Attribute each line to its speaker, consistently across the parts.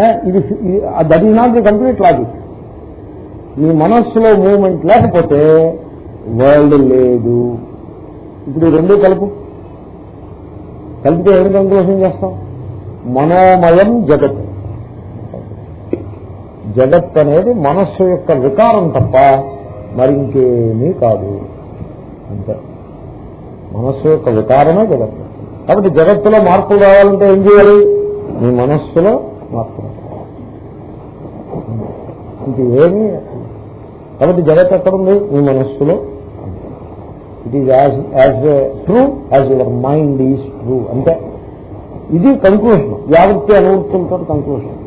Speaker 1: ఇది that is not the complete logic మీ మనస్సులో moment లేకపోతే వరల్డ్ లేదు. ఇప్పుడు రెండు కలుపు. కలిపితే ఏమి కంక్లూషన్ చేస్తాం? మనోమయం జగత్. జగత్ అనేది మనస్సు యొక్క వికారం తప్ప మరి ఇంకేమీ కాదు. అంతే. మనస్సు యొక్క వికారమే జగత్తు కాబట్టి జగత్తులో మార్పులు రావాలంటే ఏం చేయాలి? మీ మనస్సులో మాత్రం. రావాలి. ఏమీ కాబట్టి జగత్ ఎక్కడుంది మీ మనస్సులో. It is as as true as your mind is true అంటే ఇది కంక్లూషన్ యావత్తి అనువృత్తులతో కంక్లూషన్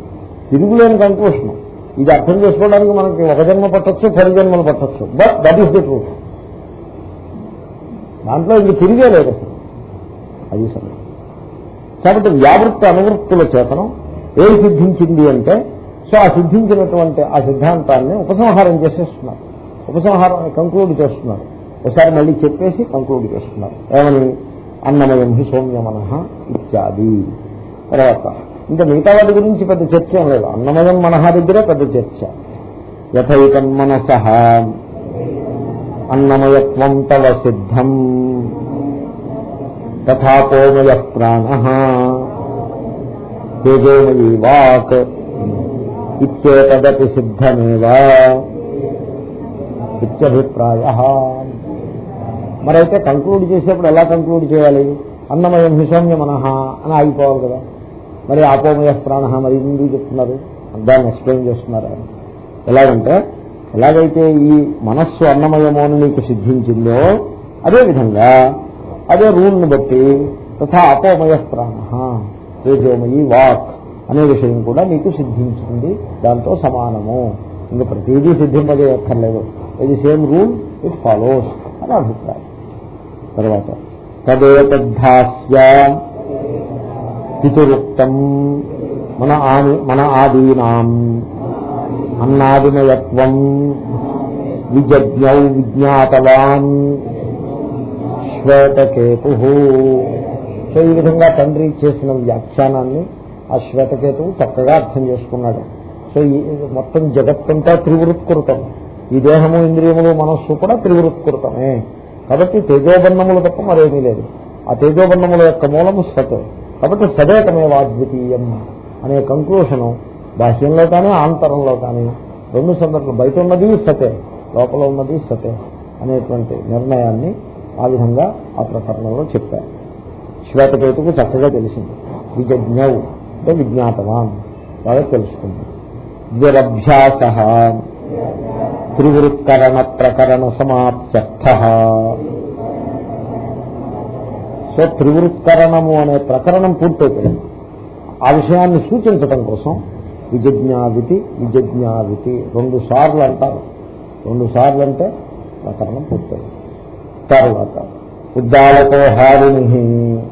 Speaker 1: తిరుగులేని కంక్లూషన్ ఇది అర్థం చేసుకోవడానికి మనకి ఒక జన్మ పట్టచ్చు పది జన్మలు పట్టచ్చు. But that is the truth దాంట్లో ఇది తిరిగే లేదు. అసలు అది సమయం కాబట్టి వ్యావృత్తి అనువృత్తుల చేతనం ఏం సిద్ధించింది అంటే సో ఆ సిద్ధించినటువంటి ఆ సిద్ధాంతాన్ని ఉపసంహారం చేసేస్తున్నారు. ఉపసంహారం కంక్లూడ్ చేస్తున్నారు. ఒకసారి మళ్ళీ చెప్పేసి కంక్లూడ్ చేస్తున్నారు. ఏమని? అన్నమయం హి సౌమ్యమన ఇత్యాది. తర్వాత ఇంకా మిగతా వాటి గురించి పెద్ద చర్చ ఏం లేదు. అన్నమయం మనహ దగ్గరే పెద్ద చర్చ. యథైకం మనస. అన్నమయత్వం తవ సిద్ధం. తథాపోమయ ప్రాణ. తేజోమయీ వాక్ ఇచ్చేతదపి సిద్ధమేవా ఇత్యభిప్రాయ మరైతే కంక్లూడ్ చేసేప్పుడు ఎలా కంక్లూడ్ చేయాలి? అన్నమయం హిషమ్య మనహ అని ఆగిపోవాలి కదా. మరి ఆపోమయ ప్రాణ మరి ఎందుకు చెప్తున్నారు. దాన్ని ఎక్స్ప్లెయిన్ చేస్తున్నారు. ఎలాగంటే ఎలాగైతే ఈ మనస్సు అన్నమయము అని నీకు సిద్ధించిందో అదేవిధంగా అదే రూల్ని బట్టి తథా అపోమయ ప్రాణ. తేజోమయి వాక్ అనే విషయం కూడా నీకు సిద్ధించింది. దాంతో సమానము. ఇంకా ప్రతిదీ సిద్ధింపజేయక్కర్లేదు. ఇది సేమ్ రూల్ ఇట్ ఫాలోస్ అని అభిప్రాయం. తర్వాత తదేతద్ధాస్య పితురుక్తం మన ఆది మన ఆదీనాం అన్నాదినయత్వం విజజ్ఞౌ విజ్ఞాతవాన్ శ్వేతకేతు సో ఈ విధంగా తండ్రి చేసిన వ్యాఖ్యానాన్ని ఆ శ్వేతకేతువు చక్కగా అర్థం చేసుకున్నాడు. సో ఈ మొత్తం జగత్తంతా త్రివృత్కృతం. ఈ దేహము ఇంద్రియములు మనస్సు కూడా త్రివృత్కృతమే. కాబట్టి తేజోబన్నములు తప్ప మరేమీ లేదు. ఆ తేజోబన్నముల యొక్క మూలము సత్. కాబట్టి సదేకమేవా అద్వితీయం అనే కంక్లూషను బాహ్యంలో కానీ ఆంతరంలో కానీ రెండు సందర్భం బయట ఉన్నది సతే లోపల ఉన్నది సతే అనేటువంటి నిర్ణయాన్ని ఆ విధంగా ఆ ప్రకరణలో చెప్పారు. శ్వేతకేతుకు చక్కగా తెలిసింది. విజజ్ఞౌ అంటే విజ్ఞాతవాన్. బాగా తెలుసుకుంది. ద్విరభ్యాస త్రివృత్కరణ ప్రకరణ సమాప్త్యర్థ సో త్రివృత్కరణము అనే ప్రకరణం పూర్తయిపోయింది. ఆ విషయాన్ని సూచించటం కోసం విజజ్ఞావితి విజజ్ఞావితి రెండు సార్లు అంటారు. రెండు సార్లు అంటే ప్రకరణం పూర్తయింది. తర్వాత ఉద్దాలతో హారిణి.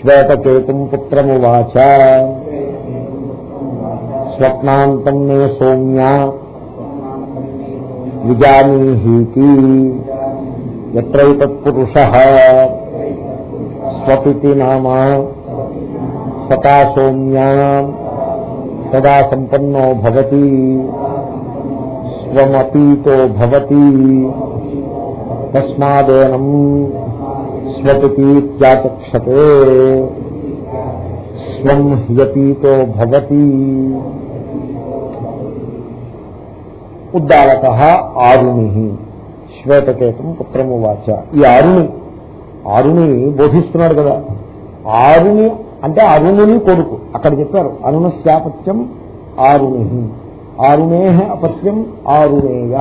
Speaker 1: శ్వేతకేతుం పుత్రమువాచ స్వప్నాంతం మే సౌమ్య. విజానీహీతి. ఎత్రైతత్పురుష స్వపితి నామ. సతా సౌమ్య. సదా సంపన్నో భవతి. స్వమపీతో భవతి. తస్మాదేనం స్వపితీత్యాచక్షతే స్వం హ్యపీతో భవతి ఉద్దారక ఆరుణి శ్వేతకేతం పుత్రమువాచ ఈ ఆరుణి ఆరుణి బోధిస్తున్నాడు కదా। ఆరుణి అంటే అరుణుని కొడుకు అక్కడ చెప్పారు అరుణశ్యాపత్యం ఆరుణి। ఆరుణేహ అపత్యం ఆరుణేయ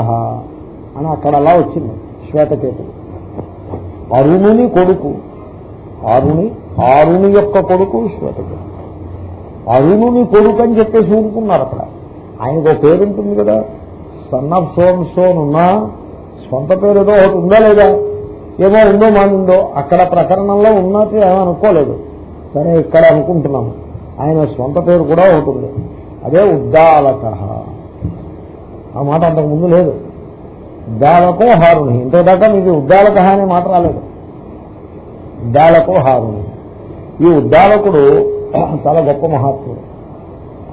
Speaker 1: అని అక్కడ అలా వచ్చింది శ్వేతకేతుడు. అరుణుని కొడుకు. అరుణి అరుణి యొక్క కొడుకు శ్వేతకేతు అరుణుని కొడుకు అని చెప్పేసి ఊరుకున్నారు అక్కడ. ఆయనకు ఒక పేరు ఉంటుంది కదా సన్ ఆఫ్ సోన్ సోన్ ఉన్నా సొంత పేరు ఏదో ఒకటి ఉందా లేదా? ఏమో ఉందో మానుందో అక్కడ ప్రకరణంలో ఉన్నట్టు ఏమనుకోలేదు అనుకోలేదు. సరే ఇక్కడ అనుకుంటున్నాము ఆయన సొంత పేరు కూడా ఒకటి అదే ఉద్దాలక ఆ మాట అంతకు ముందు లేదు. ఉద్దాలకో హారుని ఇంతదాకా మీకు ఉద్దాలక అనే మాట రాలేదు. ఉద్దాలకో హారుని ఈ ఉద్దాలకుడు చాలా గొప్ప మహాత్ముడు.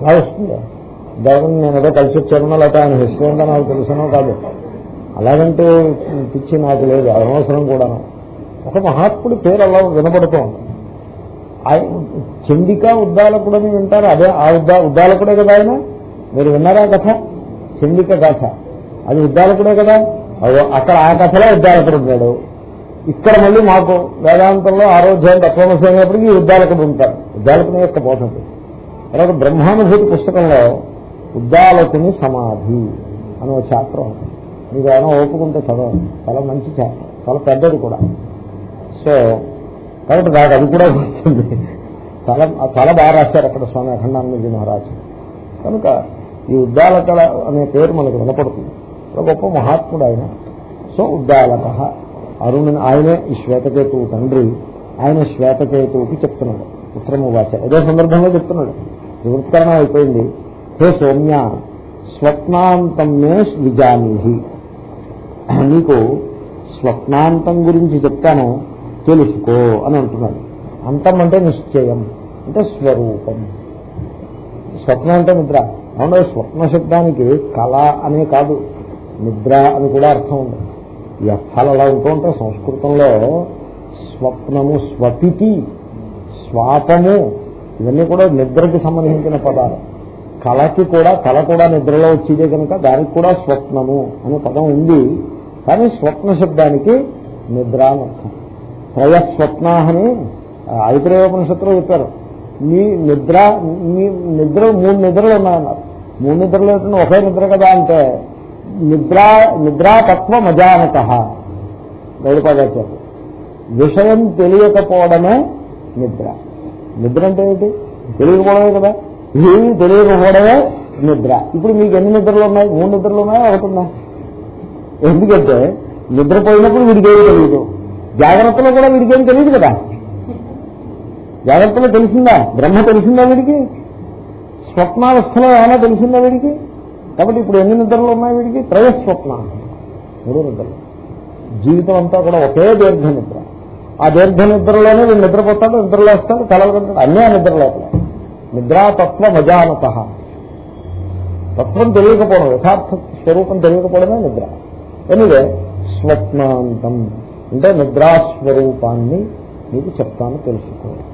Speaker 1: అలా వస్తుంది? దేవుని నేను ఏదో కలిసి వచ్చానో లేకపోతే ఆయన హిస్టరీ ఉందో నాకు తెలుసునో కాదు. అలాగంటే పిచ్చి నాకు లేదు. అనవసరం కూడాను. ఒక మహాత్ముడి పేరు అలా వినపడుతూ ఉంది. ఆయన చండిక ఉద్దాలకుడని వింటారు. అదే ఆ ఉద్దా ఉద్దాలకుడే కదా ఆయన? మీరు విన్నారా కథ? చండిక కథ అది ఉద్దాలకుడే కదా. అక్కడ ఆ కథలో ఉద్దాలకుడు ఉన్నాడు. ఇక్కడ మళ్ళీ మాకు వేదాంతంలో ఆరోగ్యం తత్వమసి అయినప్పటికీ ఈ ఉద్దాలకుడు ఉంటాడు. ఉద్దాలకుని యొక్క బోధకుడు తర్వాత బ్రహ్మానుభూతి పుస్తకంలో ఉద్దాలకుని సమాధి అనే ఒక చాప్టర్ ఉంది. మీకు ఏమైనా ఓపుకుంటే చదవండి చాలా మంచి చాప్టర్. చాలా పెద్దది కూడా. సో కాబట్టి నాకు అది కూడా వస్తుంది చాలా చాలా బాగా రాశారు అక్కడ స్వామి అఖండానందజీ మహారాజు. కనుక ఈ ఉద్దాలకళ అనే పేరు మనకు వినపడుతుంది. గొప్ప మహాత్ముడు ఆయన సో ఉద్దాలక అరుణుని ఆయనే ఈ శ్వేతకేతువు తండ్రి. ఆయన శ్వేతకేతువుకి చెప్తున్నాడు. ఉత్తరము వాచ అదే సందర్భంగా చెప్తున్నాడు. వివృత్కరణ అయిపోయింది. హే సౌమ్య స్వప్నాంతం మే విజానీహి. నీకు స్వప్నాంతం గురించి చెప్తాను. తెలుసుకో అని అంటున్నాడు. అంతం అంటే నిశ్చయం అంటే స్వరూపం. స్వప్నం అంటే నిద్ర. అవును స్వప్న శబ్దానికి కళ అనే కాదు. నిద్ర అని కూడా అర్థం ఉంది ఈ అర్థాలు అలా ఉంటూ ఉంటాయి. సంస్కృతంలో స్వప్నము స్వపితి స్వాపము ఇవన్నీ కూడా నిద్రకి సంబంధించిన పదాలు. కళకి కూడా కళ కూడా నిద్రలో వచ్చేదే కనుక దానికి కూడా స్వప్నము అనే పదం ఉంది. కానీ స్వప్న శబ్దానికి నిద్ర అని అర్థం. త్రయస్వప్న అని ఐతిరేయోపనిషత్తులో చెప్పారు. మీ నిద్ర మీ నిద్ర మూడు నిద్రలు ఉన్నాయన్నారు. మూడు నిద్రలు ఏంటంటే ఒకే నిద్ర కదా అంటే నిద్ర నిద్రాతత్వ మజానత గౌడపాదాచారు విషయం తెలియకపోవడమే నిద్ర. నిద్ర అంటే ఏంటి? తెలియకపోవడమే కదా. ఏమి తెలియకపోవడమే నిద్ర. ఇప్పుడు మీకు ఎన్ని నిద్రలు ఉన్నాయి? మూడు నిద్రలు ఉన్నాయా? ఒకటి ఉన్నాయి ఎందుకంటే నిద్రపోయినప్పుడు వీడికి తెలియదు. జాగ్రత్తలో కూడా వీడికి తెలియదు కదా. జాగ్రత్తలో తెలిసిందా? బ్రహ్మ తెలిసిందా వీడికి? స్వప్నావస్థలో ఏమైనా తెలిసిందా వీడికి? కాబట్టి ఇప్పుడు ఎన్ని నిద్రలు ఉన్నాయి వీడికి? త్రయస్వప్న మూడు నిద్రలు. జీవితం అంతా కూడా ఒకే దీర్ఘ నిద్ర. ఆ దీర్ఘ నిద్రలోనే వీడు నిద్రపోతాడు నిద్రలేస్తాడు కలలు కంటాడు అన్నీ ఆ నిద్ర లోపల. నిద్రాతత్వ మజానత తత్వం తెలియకపోవడం యథార్థ స్వరూపం తెలియకపోవడమే నిద్ర. ఎనివే స్వప్నాంతం. అంటే నిద్రాస్వరూపాన్ని మీకు చెప్తాను తెలుసుకోవాలి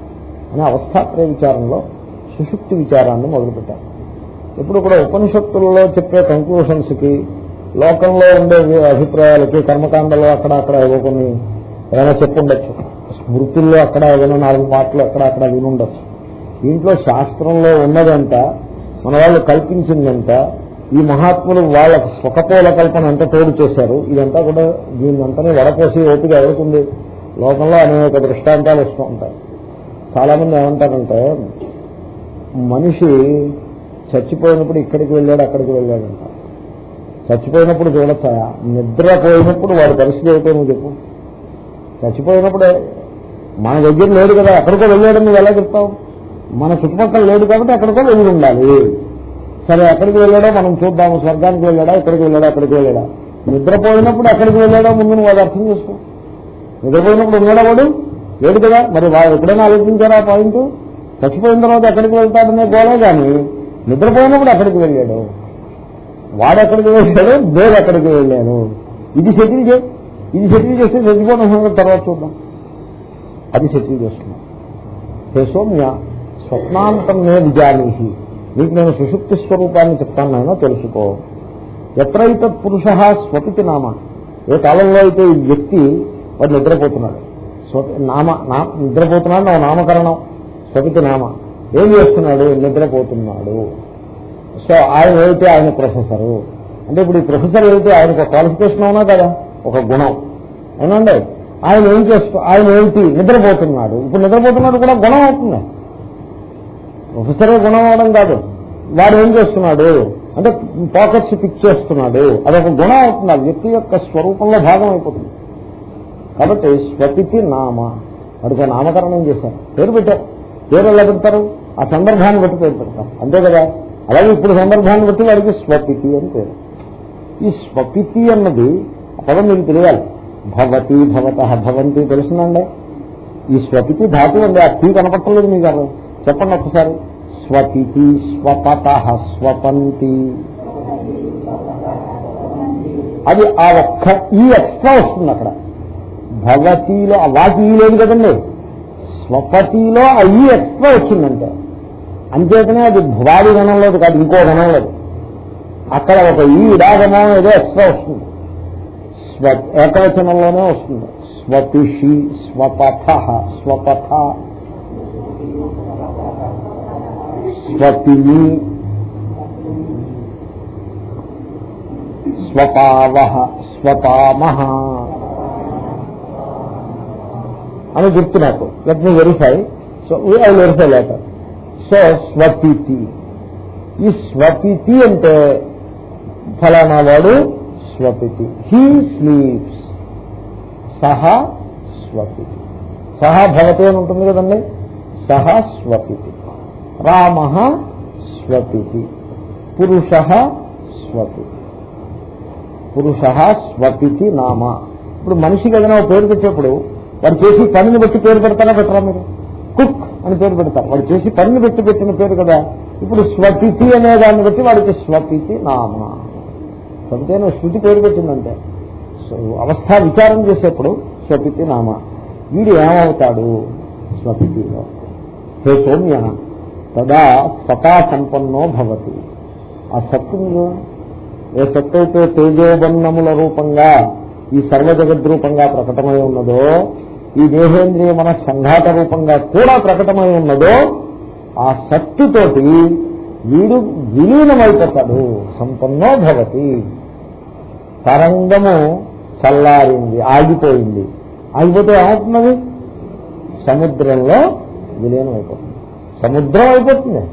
Speaker 1: అనే అవస్థాత్రయ విచారంలో సుషుప్తి విచారాన్ని మొదలుపెట్టారు. ఇప్పుడు కూడా ఉపనిషత్తులలో చెప్పే కంక్లూషన్స్కి లోకంలో ఉండే అభిప్రాయాలకి కర్మకాండలో అక్కడ అక్కడ ఏవో కొన్ని ఏమైనా చెప్పుండొచ్చు. స్మృతుల్లో అక్కడ ఏదైనా నాలుగు మాటలు అక్కడ అక్కడ వినుండొచ్చు. దీంట్లో శాస్త్రంలో ఉన్నదంట మన వాళ్ళు కల్పించిందంట ఈ మహాత్ములు వాళ్ళ స్వకపోల కల్పన ఎంత తోడు చేశారు ఇదంతా కూడా దీన్నంతనే వడపోసి ఓపిక ఎవరుకుంది? లోకంలో అనేక దృష్టాంతాలు వస్తూ ఉంటాయి. చాలా మంది ఏమంటారంటే మనిషి చచ్చిపోయినప్పుడు ఇక్కడికి వెళ్ళాడు అక్కడికి వెళ్ళాడంట చచ్చిపోయినప్పుడు చూడచ్చా? నిద్రపోయినప్పుడు వాడి పరిస్థితి ఏమిటో నువ్వు చెప్పు. చచ్చిపోయినప్పుడే మన దగ్గర లేడు కదా ఎక్కడికో వెళ్ళాడని నువ్వు ఎలా చెప్తావు? మన చుట్టుపక్కల లేడు కాబట్టి ఎక్కడికో వెళ్ళి ఉండాలి. సరే ఎక్కడికి వెళ్ళాడో మనం చూద్దాము. స్వర్గానికి వెళ్ళాడా ఇక్కడికి వెళ్ళాడా అక్కడికి వెళ్ళాడా? నిద్రపోయినప్పుడు ఎక్కడికి వెళ్ళాడో ముందు నువ్వు అది అర్థం చేసుకో. నిద్రపోయినప్పుడు ఉన్నాడా వాడు? లేడు కదా. మరి వాడు ఎప్పుడైనా ఆలోచించారా పాయింట్? చచ్చిపోయిన తర్వాత ఎక్కడికి వెళ్తాడనే గోలే కానీ నిద్రపోయినప్పుడు అక్కడికి వెళ్ళాడు. వాడు ఎక్కడికి వెళ్ళాడు? నేను ఎక్కడికి వెళ్ళాను. ఇది సెటిల్ చే ఇది సెటిల్ చేస్తే చచ్చిపోవడం తర్వాత చూద్దాం. అది సెటిల్ చేస్తున్నాం. హే సౌమ్య స్వప్నాంతం నే విజానీహి. నీకు నేను సుషుప్తి స్వరూపాన్ని చెప్తాను తెలుసుకో. ఎత్రైత పురుష స్వపితి నామ. ఏ కాలంలో అయితే ఈ వ్యక్తి వాడు నిద్రపోతున్నాడు? నామ నా- నిద్రపోతున్నాడు నా నామకరణం. స్వపితి నామ. ఏం చేస్తున్నాడు? నిద్రపోతున్నాడు. సో ఆయన ఏమిటి? ఆయన ప్రొఫెసరు. అంటే ఇప్పుడు ఈ ప్రొఫెసర్ ఏమిటి? ఆయనకు ఒక క్వాలిఫికేషన్ అవునా కదా? ఒక గుణం. అవునండి? ఆయన ఏం చేస్తూ ఆయన ఏమిటి? నిద్రపోతున్నాడు. ఇప్పుడు నిద్రపోతున్నాడు కూడా గుణం అవుతుంది. ప్రొఫెసరే గుణం అవడం కాదు. వాడు ఏం చేస్తున్నాడు? అంటే పాకెట్స్ పిక్ చేస్తున్నాడు. అదొక గుణం అవుతుంది. వ్యక్తి యొక్క స్వరూపంలో భాగం అయిపోతుంది. కాబట్టి స్వతికి నామ. వాడికి నామకరణం చేశారు. పేరు పెట్టారు. పేరు ఎలా పెడతారు? ఆ సందర్భాన్ని బట్టి పేరు పెడతాం. అంతే కదా? అలాగే ఇప్పుడు సందర్భాన్ని బట్టి వాడికి స్వపితి అని పేరు. ఈ స్వపితి అన్నది పదం మీకు తెలియాలి. భవతి భవత భవంతి తెలుసునండి ఈ స్వపితి ధాతు అండి. ఆ తీ కనపట్టలేదు మీ గారు చెప్పండి ఒకసారి. స్వపితి స్వపత స్వపంతి. అది ఆ ఒక్క ఈ ఎక్స్ట్రా వస్తుంది అక్కడ. భగతిలో వాటి ఈ లేదు కదండి. స్వపతిలో ఆ ఈ ఎక్స్ట్రా వచ్చిందంటే. అంచేతనే అది భువాడి గణంలోది కాదు ఇంకో గణంలోది. అక్కడ ఒక ఈ ఇడాగమం ఏదో ఎక్స్ట్రా వస్తుంది. స్వ ఏకవచనంలోనే వస్తుంది. స్వపిషి స్వపథ స్వపథ. స్వపిని స్వపావ స్వపామహ అని గుర్తు నాకు. Let me verify so I verify later so స్వపితి ఈ స్వపితి అంటే ఫలానా వాడు స్వపితి. He sleeps. సహా స్వపితి. సహా భవతి అని ఉంటుంది కదండి. సహా స్వపితి. రామ స్వపితి. పురుష స్వపితి. పురుష స్వపితి నామ. ఇప్పుడు మనిషికి ఏదైనా ఒక పేరు పెట్టేప్పుడు వాడు చేసి పనిని బట్టి పేరు పెడతారా పెట్టరా మీరు? అని పేరు పెడతారు. వాడు చేసి పనిని పెట్టి పెట్టిన పేరు కదా. ఇప్పుడు స్వతితి అనే దాన్ని బట్టి వాడికి స్వతితి నామ. స్వపితి శృతి పేరు పెట్టిందంటే. సో అవస్థ విచారం చేసేప్పుడు స్వతితి నామ. వీడు ఏమవుతాడు? స్వపితిలో హే సౌమ్య తదా సతా సంపన్నో భవతి. ఆ సత్తు ఏ సత్తు అయితే తేజోబన్నముల రూపంగా ఈ సర్వజగద్రూపంగా ప్రకటమై ఉన్నదో ఈ దేహేంద్రియ మన సంఘాత రూపంగా కూడా ప్రకటమై ఉన్నదో ఆ సత్తుతోటి వీడు విలీనమైపోతాడు. సంపన్నో భవతి. తరంగము చల్లారింది ఆగిపోయింది. ఆగిపోతే ఏమవుతున్నది సముద్రంలో విలీనం అయిపోతుంది సముద్రం అయిపోతుంది.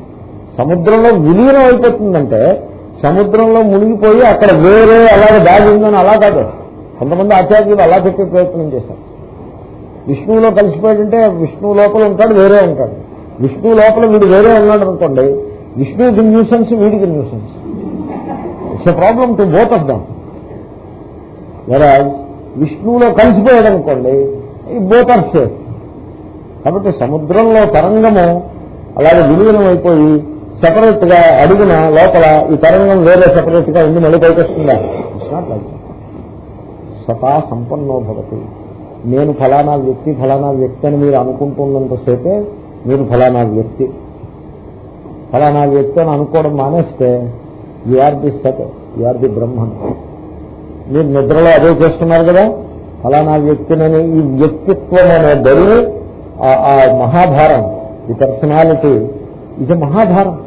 Speaker 1: సముద్రంలో విలీనం అయిపోతుందంటే సముద్రంలో మునిగిపోయి అక్కడ వేరే అలాగే దాగి ఉందని అలా కాదు. కొంతమంది ఆచార్యులు అలా చెప్పే ప్రయత్నం చేశారు. విష్ణువులో కలిసిపోయాడంటే విష్ణువు లోపల ఉంటాడు వేరే ఉంటాడు. విష్ణువు లోపల వీడు వేరే ఉన్నాడు అనుకోండి విష్ణువుకి న్యూసెన్స్ వీడికి nuisance it's a problem to both of them వేరే విష్ణువులో కలిసిపోయాడు అనుకోండి బోత్ ఆఫ్ సేఫ్ కాబట్టి సముద్రంలో తరంగము అలాగే విలీనం అయిపోయి సెపరేట్గా అడుగున లోపల ఈ తరంగం వేరే సెపరేట్గా ఉంది మళ్ళీ పైకి వస్తుందా? సతా సంపన్నో భవతి. నేను ఫలానా వ్యక్తి ఫలానా వ్యక్తి అని మీరు అనుకుంటున్నంతసేపే మీరు ఫలానా వ్యక్తి. ఫలానా వ్యక్తి అని అనుకోవడం మానేస్తే or the Sat or the Brahman మీరు నిద్రలో అదే చేస్తున్నారు కదా? ఫలానా వ్యక్తినని ఈ వ్యక్తిత్వం అనే బరువు ఆ మహాభారం ఈ పర్సనాలిటీ ఇది మహాభారం.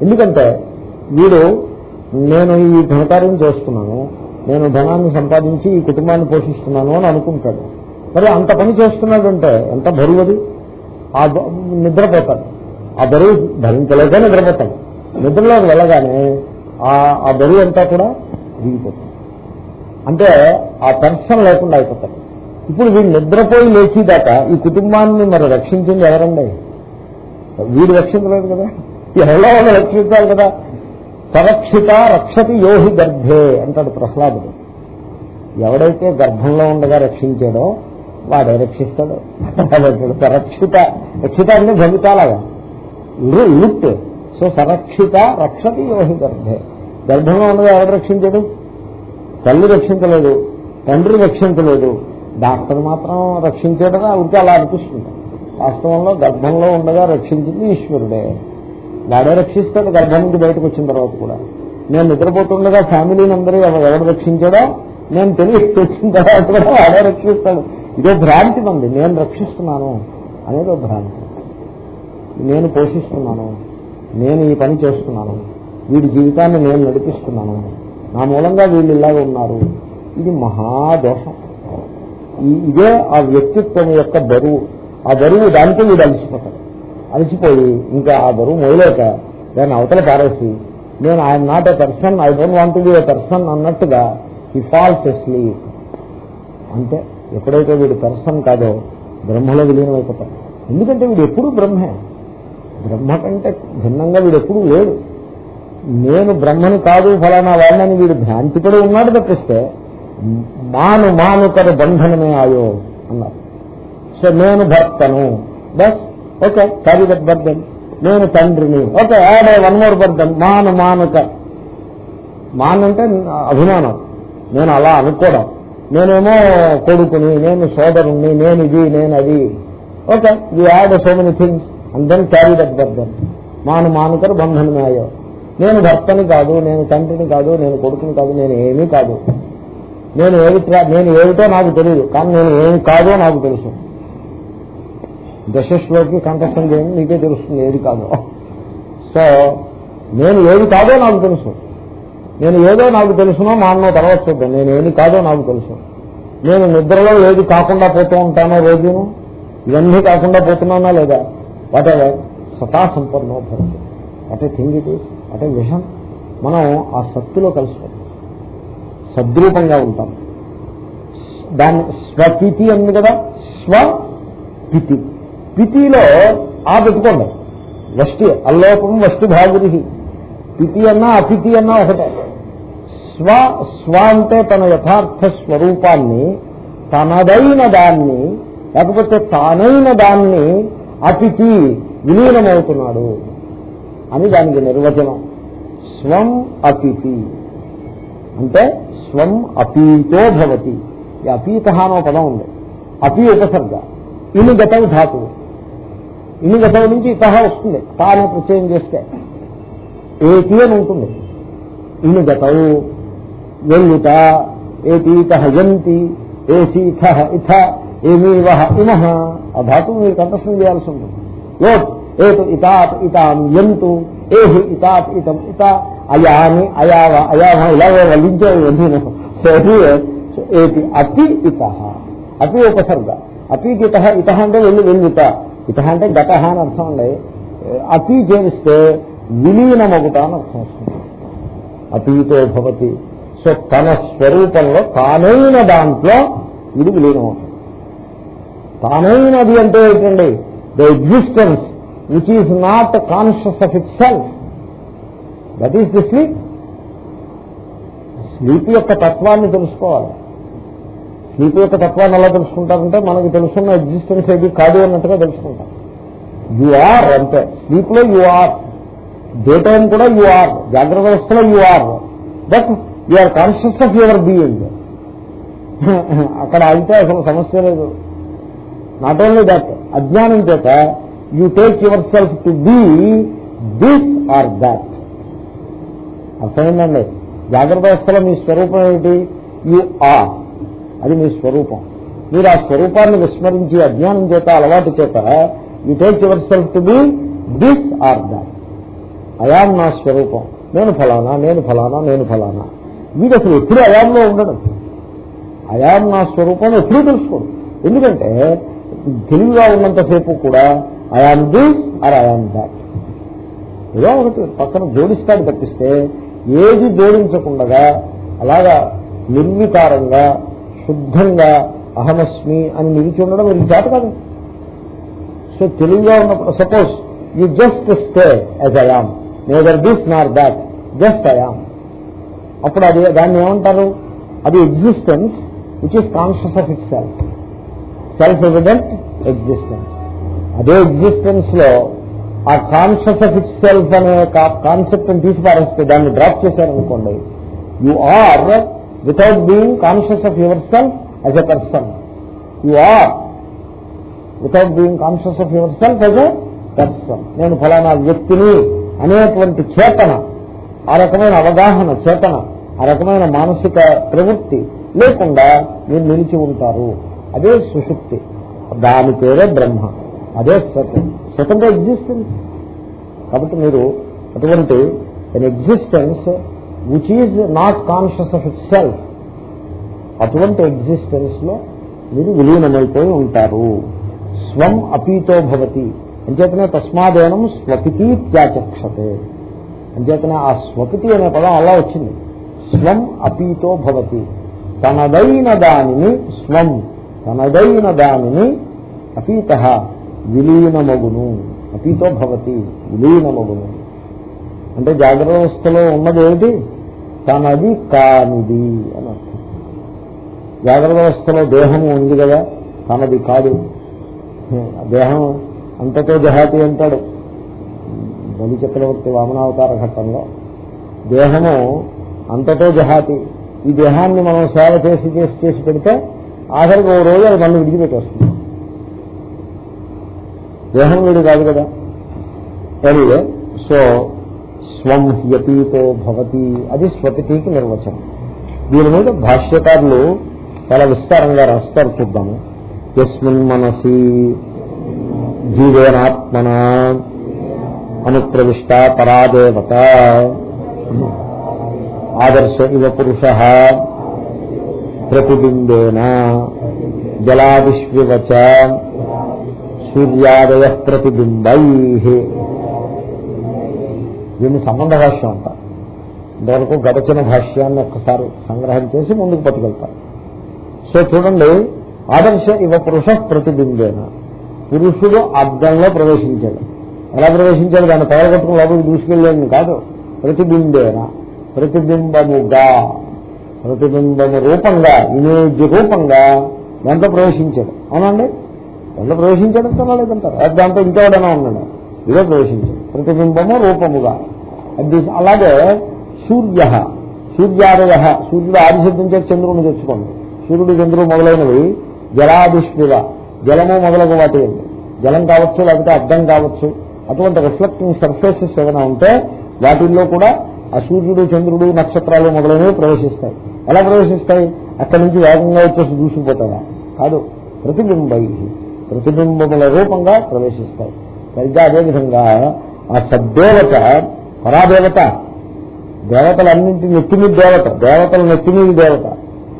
Speaker 1: ఎందుకంటే వీడు నేను ఈ ధనకార్యం చేస్తున్నాను నేను ధనాన్ని సంపాదించి ఈ కుటుంబాన్ని పోషిస్తున్నాను అని అనుకుంటాడు. మరి అంత పని చేస్తున్నాడంటే ఎంత బరువది? ఆ నిద్రపోతాడు. ఆ బరువు భరించలేక నిద్రపోతాడు. నిద్రలోకి వెళ్ళగానే ఆ బరువు అంతా కూడా దిగిపోతుంది అంటే ఆ పెన్షన్ లేకుండా అయిపోతాడు. ఇప్పుడు వీడు నిద్రపోయి లేచిదాకా ఈ కుటుంబాన్ని మరి రక్షించింది ఎవరండి? వీడు రక్షించలేదు కదా? ఎవరో వాళ్ళు రక్షించాలి కదా? సరక్షిత రక్షతి యోహి గర్భే అంటాడు ప్రహ్లాదుడు. ఎవడైతే గర్భంలో ఉండగా రక్షించాడో వాడే రక్షిస్తాడు. సరక్షిత రక్షిత అంటే భవితాలాగా లిట్ సో సరక్షిత రక్షతి యోహి గర్భే. గర్భంలో ఉండగా ఎవరు రక్షించడు? తల్లి రక్షించలేదు తండ్రి రక్షించలేదు. డాక్టర్ మాత్రం రక్షించాడని ఉంటే అలా అనిపిస్తుంది. వాస్తవంలో గర్భంలో ఉండగా రక్షించింది ఈశ్వరుడే. వాడే రక్షిస్తాడు గర్భం నుంచి బయటకు వచ్చిన తర్వాత కూడా. నేను నిద్రపోతుండగా ఫ్యామిలీని అందరూ ఎవరు రక్షించాడో నేను తెలిసి వచ్చిన తర్వాత కూడా వాడే రక్షిస్తాడు. ఇదో భ్రాంతి మంది నేను రక్షిస్తున్నాను అనేది భ్రాంతి. నేను పోషిస్తున్నాను. నేను ఈ పని చేస్తున్నాను. వీడి జీవితాన్ని నేను నడిపిస్తున్నాను. నా మూలంగా వీళ్ళు ఇలాగే ఉన్నారు. ఇది మహాదోషం. ఇదే ఆ వ్యక్తిత్వం యొక్క బరువు. ఆ బరువు దానితో వీడు అలసిపోతాడు. అలసిపోయి ఇంకా ఆ బరువు మొదలేక దాన్ని అవతల పారేసి నేను I'm not a person I don't want be a person అన్నట్టుగా ఈ ఫాల్స్ స్లీప్ అంటే ఎప్పుడైతే వీడు పర్సన్ కాదో బ్రహ్మలో విలీనం అయిపోతాడు. ఎందుకంటే వీడు ఎప్పుడు బ్రహ్మే. బ్రహ్మ కంటే భిన్నంగా వీడు ఎప్పుడూ లేడు. నేను బ్రహ్మని కాదు ఫలానా వాడినని వీడు భ్రాంతిపడి ఉన్నాడు తప్పిస్తే మాను మానుకర బంధనమే ఆయో అన్నారు. సో నేను భర్తను. బస్ ఓకే క్యారీ దట్ నేను తండ్రిని. Okay add one more burden మాను మానుక. మాన్ అంటే అభిమానం. నేను అలా అనుకోవడం. నేనేమో కొడుకుని నేను సోదరుణ్ణి నేను ఇది నేను అది. Okay we add so many things and then carry that burden మాను మానుకరు బంధనమాయో నేను భర్తని కాదు నేను తండ్రిని కాదు నేను కొడుకుని కాదు నేను ఏమీ కాదు. నేను ఏమి నేను ఏమిటో నాకు తెలియదు కానీ నేను ఏమి కాదో నాకు తెలుసు. దశశ్లోకి కంఠస్థం చేయండి నీకే తెలుస్తుంది ఏది కాదో. సో నేను ఏది కాదో నాకు తెలుసు. నేను ఏదో నాకు తెలుసునో మా అన్న తర్వాత చూద్దాం. నేను ఏమి కాదో నాకు తెలుసు. నేను నిద్రలో ఏది కాకుండా పోతూ ఉంటానో రోజును ఇవన్నీ కాకుండా పోతున్నానా లేదా? వాట్ ఎవర్ సతా సంపన్నో భవతి అటే థింగ్ ఇట్ ఈస్ అటే విషం మనం ఆ సత్తులో కలిసిపోతాం. సద్రూపంగా ఉంటాం. దాన్ని స్వపితి అంది కదా? స్వపితి. పితిలో ఆ పెట్టుకోండి. వష్టి అల్లోకం వష్టి భాగురి పితి అన్నా అపితి అన్నా ఒకటే. స్వ స్వ అంటే తన యథార్థ స్వరూపాన్ని తనదైన దాన్ని లేకపోతే తానైన దాన్ని అతిథి విలీనమవుతున్నాడు అని దానికి నిర్వచనం. స్వం అతిథి. అంటే స్వం అపీతో భవతి. ఈ అపీత అనో పదం ఉంది. అపీ ఉపసర్గ. ఇనుగతం ధాతువు. ఇనుగతం నుంచి ఇతహ వస్తుంది. తాను ప్రత్యయం చేస్తే. ఏటి అని ఉంటుంది. ఇని వెళ్ళుట ఏటీత ఏతీత హయంతి ఏసీథ ఇథ ఏమీవహ ఇమహ ఆ ధాతువు మీరు కంఠస్థం చేయాల్సి ఉంటుంది. లోట్ ఏతు ఇతాత్ ఇతాం ఎంతు ఏహి ఇతాత్ ఇతం ఇత అయాని అయావ అయావ ఇలాగే వల్లించే ఏతి అతి ఇత. అతి ఉపసర్గ అతికి ఇత ఇత అంటే వెళ్ళి వెళ్ళుట ఇత అంటే గత అని అర్థం అండి. అతి చేస్తే విలీనమగుట అని అర్థం వస్తుంది. అతీతో భవతి. సో తన స్వరూపంలో తానైన దాంట్లో ఇది విలీనమవుతుంది. తానైనది అంటే ఏంటండి? The existence which is not conscious of itself that is the sleep sleep యొక్క తత్వాన్ని తెలుసుకోవాలి. స్లీప్ యొక్క తత్వాన్ని ఎలా తెలుసుకుంటారంటే మనకు తెలుసున్న ఎగ్జిస్టెన్స్ ఏది కాదు అన్నట్టుగా తెలుసుకుంటాం. యు ఆర్ అంతే స్లీప్లో యు ఆర్ డే టైం కూడా యు ఆర్ జాగ్రత్త వ్యవస్థలో you are but you are conscious of your being అక్కడ అయితే అసలు సమస్య లేదు నాట్ ఓన్లీ దట్ అజ్ఞానం చేత you take yourself to be this or that అర్థమైందండి జాగ్రత్త వ్యవస్థలో మీ స్వరూపం ఏమిటి యు ఆర్ అది మీ స్వరూపం మీరు ఆ స్వరూపాన్ని విస్మరించి అజ్ఞానం చేత అలవాటు చేత you take yourself to be this or that I'm నా స్వరూపం. నేను ఫలానా నేను ఫలానా నేను ఫలానా. వీడు అసలు ఎప్పుడూ అయాంలో ఉండడం. అయాం నా స్వరూపం ఎప్పుడూ తెలుసుకోడు. ఎందుకంటే తెలివిగా ఉన్నంతసేపు కూడా I'm this or I'm that ఏదో ఒకటి పక్కన జోడిస్తాడు తప్పిస్తే ఏది జోడించకుండా అలాగా నిర్వికారంగా శుద్ధంగా అహమస్మి అని నిలిచి ఉండడం ఇది చేత కాదు. సో తెలివిగా ఉన్నప్పుడు suppose you just stay as I'm neither this nor that just I am అప్పుడు అది దాన్ని ఏమంటారు? అది existence which is conscious of itself self evident existence అదే ఎగ్జిస్టెన్స్లో ఆ కాన్షియస్ ఆఫ్ ఇట్ సెల్ఫ్ అనే కాన్సెప్ట్ తీసి పారేస్తే దాన్ని డ్రాప్ చేశారనుకోండి you are without being conscious of yourself as a person you are without being conscious of yourself as a person నేను ఫలానా వ్యక్తిని అనేటువంటి చేతన ఆ రకమైన అవగాహన చేతన ఆ రకమైన మానసిక ప్రవృత్తి లేకుండా మీరు నిలిచి ఉంటారు. అదే సుషుప్తి దాని పేరే బ్రహ్మ. అదే సత్యం స్వతంత్ర ఎగ్జిస్టెన్స్ కాబట్టి మీరు అటువంటి an existence which is not conscious of itself అటువంటి ఎగ్జిస్టెన్స్లో మీరు విలీనమైపోయి ఉంటారు. స్వం అపీతో భవతి. అంచేతనే తస్మాదేనం స్వపితి త్యాచక్షతే. అంచేతనే ఆ స్వపితి అనే పదం అలా వచ్చింది. స్వం అపీతో భవతి. తనదైన దానిని స్వం తనదైన దానిని అపీత విలీనమగును. అపీతో భవతి విలీనమగును. అంటే జాగ్రత్త వ్యవస్థలో ఉన్నది ఏమిటి? తనది కానిది అని అర్థం. జాగ్రత్త వ్యవస్థలో దేహము ఉంది కదా తనది కాదు. దేహం అంతతో జహాతి అంటాడు. బలి చక్రవర్తి వామనావతార ఘట్టంలో. దేహము అంతతో జహాతి. ఈ దేహాన్ని మనం సేవ చేసి చేసి చేసి పెడితే ఆఖరికి ఓ రోజు అది మళ్ళీ విడిచిపెట్టేస్తుంది దేహం వీడు కాదు కదా. ఎనివే సో స్వం హ్యతీతో భవతి. అది స్వతికి నిర్వచనం. దీని మీద భాష్యకారులు చాలా విస్తారంగా రాస్తారు చూద్దాము. ఎస్మిన్ మనసి జీవేనాత్మన అనుప్రవిష్ట పరాదేవత. ఆదర్శ ఇవ పురుష ప్రతిబింబేన జలాదిష్వివచ సూర్యాదయ ప్రతిబింబై. దీన్ని సంబంధ భాష్యం అంటారు. ఇంతవరకు గడచిన భాష్యాన్ని ఒక్కసారి సంగ్రహం చేసి ముందుకు పట్టుకెళ్తారు. సో చూడండి ఆదర్శ ఇవ పురుష ప్రతిబింబేన. పురుషుడు అద్దంలో ప్రవేశించాడు. ఎలా ప్రవేశించాడు? దాన్ని పగలగొట్టుకుని లోపలికి దూసుకెళ్ళేది కాదు. ప్రతిబింబేన? ప్రతిబింబముగా. ప్రతిబింబము రూపంగా ఇమేజ్ రూపంగా దాంట్లో ప్రవేశించాడు. అవునండి? దాంట్లో ప్రవేశించాడు అంటారా లేదంటారు దాంతో దాంట్లో ఇంకెవడైనా ఉన్నాడు. ఇదే ప్రవేశించాడు. ప్రతిబింబము రూపముగా. అది అలాగే సూర్య. సూర్యాదయ. సూర్యుడు ఆదిశబ్దం చేసి చంద్రుడిని తెచ్చుకోండి. సూర్యుడు చంద్రుడు మొదలైనవి జలాదిష్వివ జలము మొదలగు వాటి జలం కావచ్చు లేకపోతే అద్దం కావచ్చు అటువంటి రిఫ్లెక్టింగ్ సర్ఫేసెస్ ఏమైనా ఉంటే వాటిల్లో కూడా ఆ సూర్యుడు చంద్రుడు నక్షత్రాలు మొదలైనవి ప్రవేశిస్తాయి. ఎలా ప్రవేశిస్తాయి? అక్కడి నుంచి వేగంగా వచ్చేసి దూసుకుపోతాయా కాదు ప్రతిబింబై ప్రతిబింబముల రూపంగా ప్రవేశిస్తాయి. సరిగ్గా అదేవిధంగా ఆ సద్దేవత పరాదేవత దేవతలన్నింటి నెత్తిమీది దేవత దేవతల నెత్తిమీది దేవత.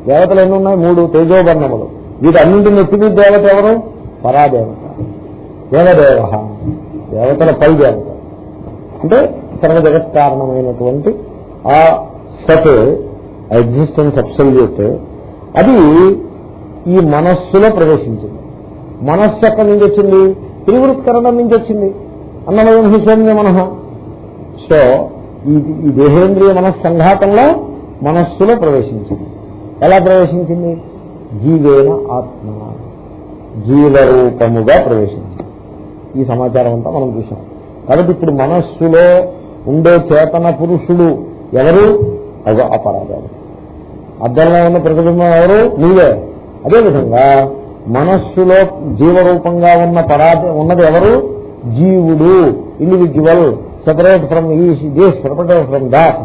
Speaker 1: దేవతలు ఎన్ని ఉన్నాయి? మూడు తేజోబర్ణములు వీటన్నింటి నెత్తిమీది దేవత ఎవరు? పరాదేవత. దేవదేవ. దేవతల పై దేవత అంటే సర్వ జగత్ కారణమైనటువంటి ఆ సత్ ఎగ్జిస్టెన్స్ అబ్సల్యూట్ అది ఈ మనస్సులో ప్రవేశించింది. మనస్సు ఎక్కడి నుంచి వచ్చింది? త్రివృత్కరణం నుంచి వచ్చింది. అన్నమయం హిషోమ్య మనహ. సో ఈ ఈ దేహేంద్రియ మనస్సంఘాతంలో మనస్సులో ప్రవేశించింది. ఎలా ప్రవేశించింది? జీవేన ఆత్మ. జీవరూపముగా ప్రవేశించింది. ఈ సమాచారం అంతా మనం చూసాం కాబట్టి ఇప్పుడు మనస్సులో ఉండే చేతన పురుషుడు ఎవరు? అదో అపరాధాలు అద్దంలో ఉన్న ప్రతిబింబం ఎవరు? నీవే. అదేవిధంగా మనస్సులో జీవరూపంగా ఉన్న పరాధ ఉన్నది ఎవరు? జీవుడు. ఇండివిజువల్ సెపరేట్ ఫ్రమ్ ఈ this separate from that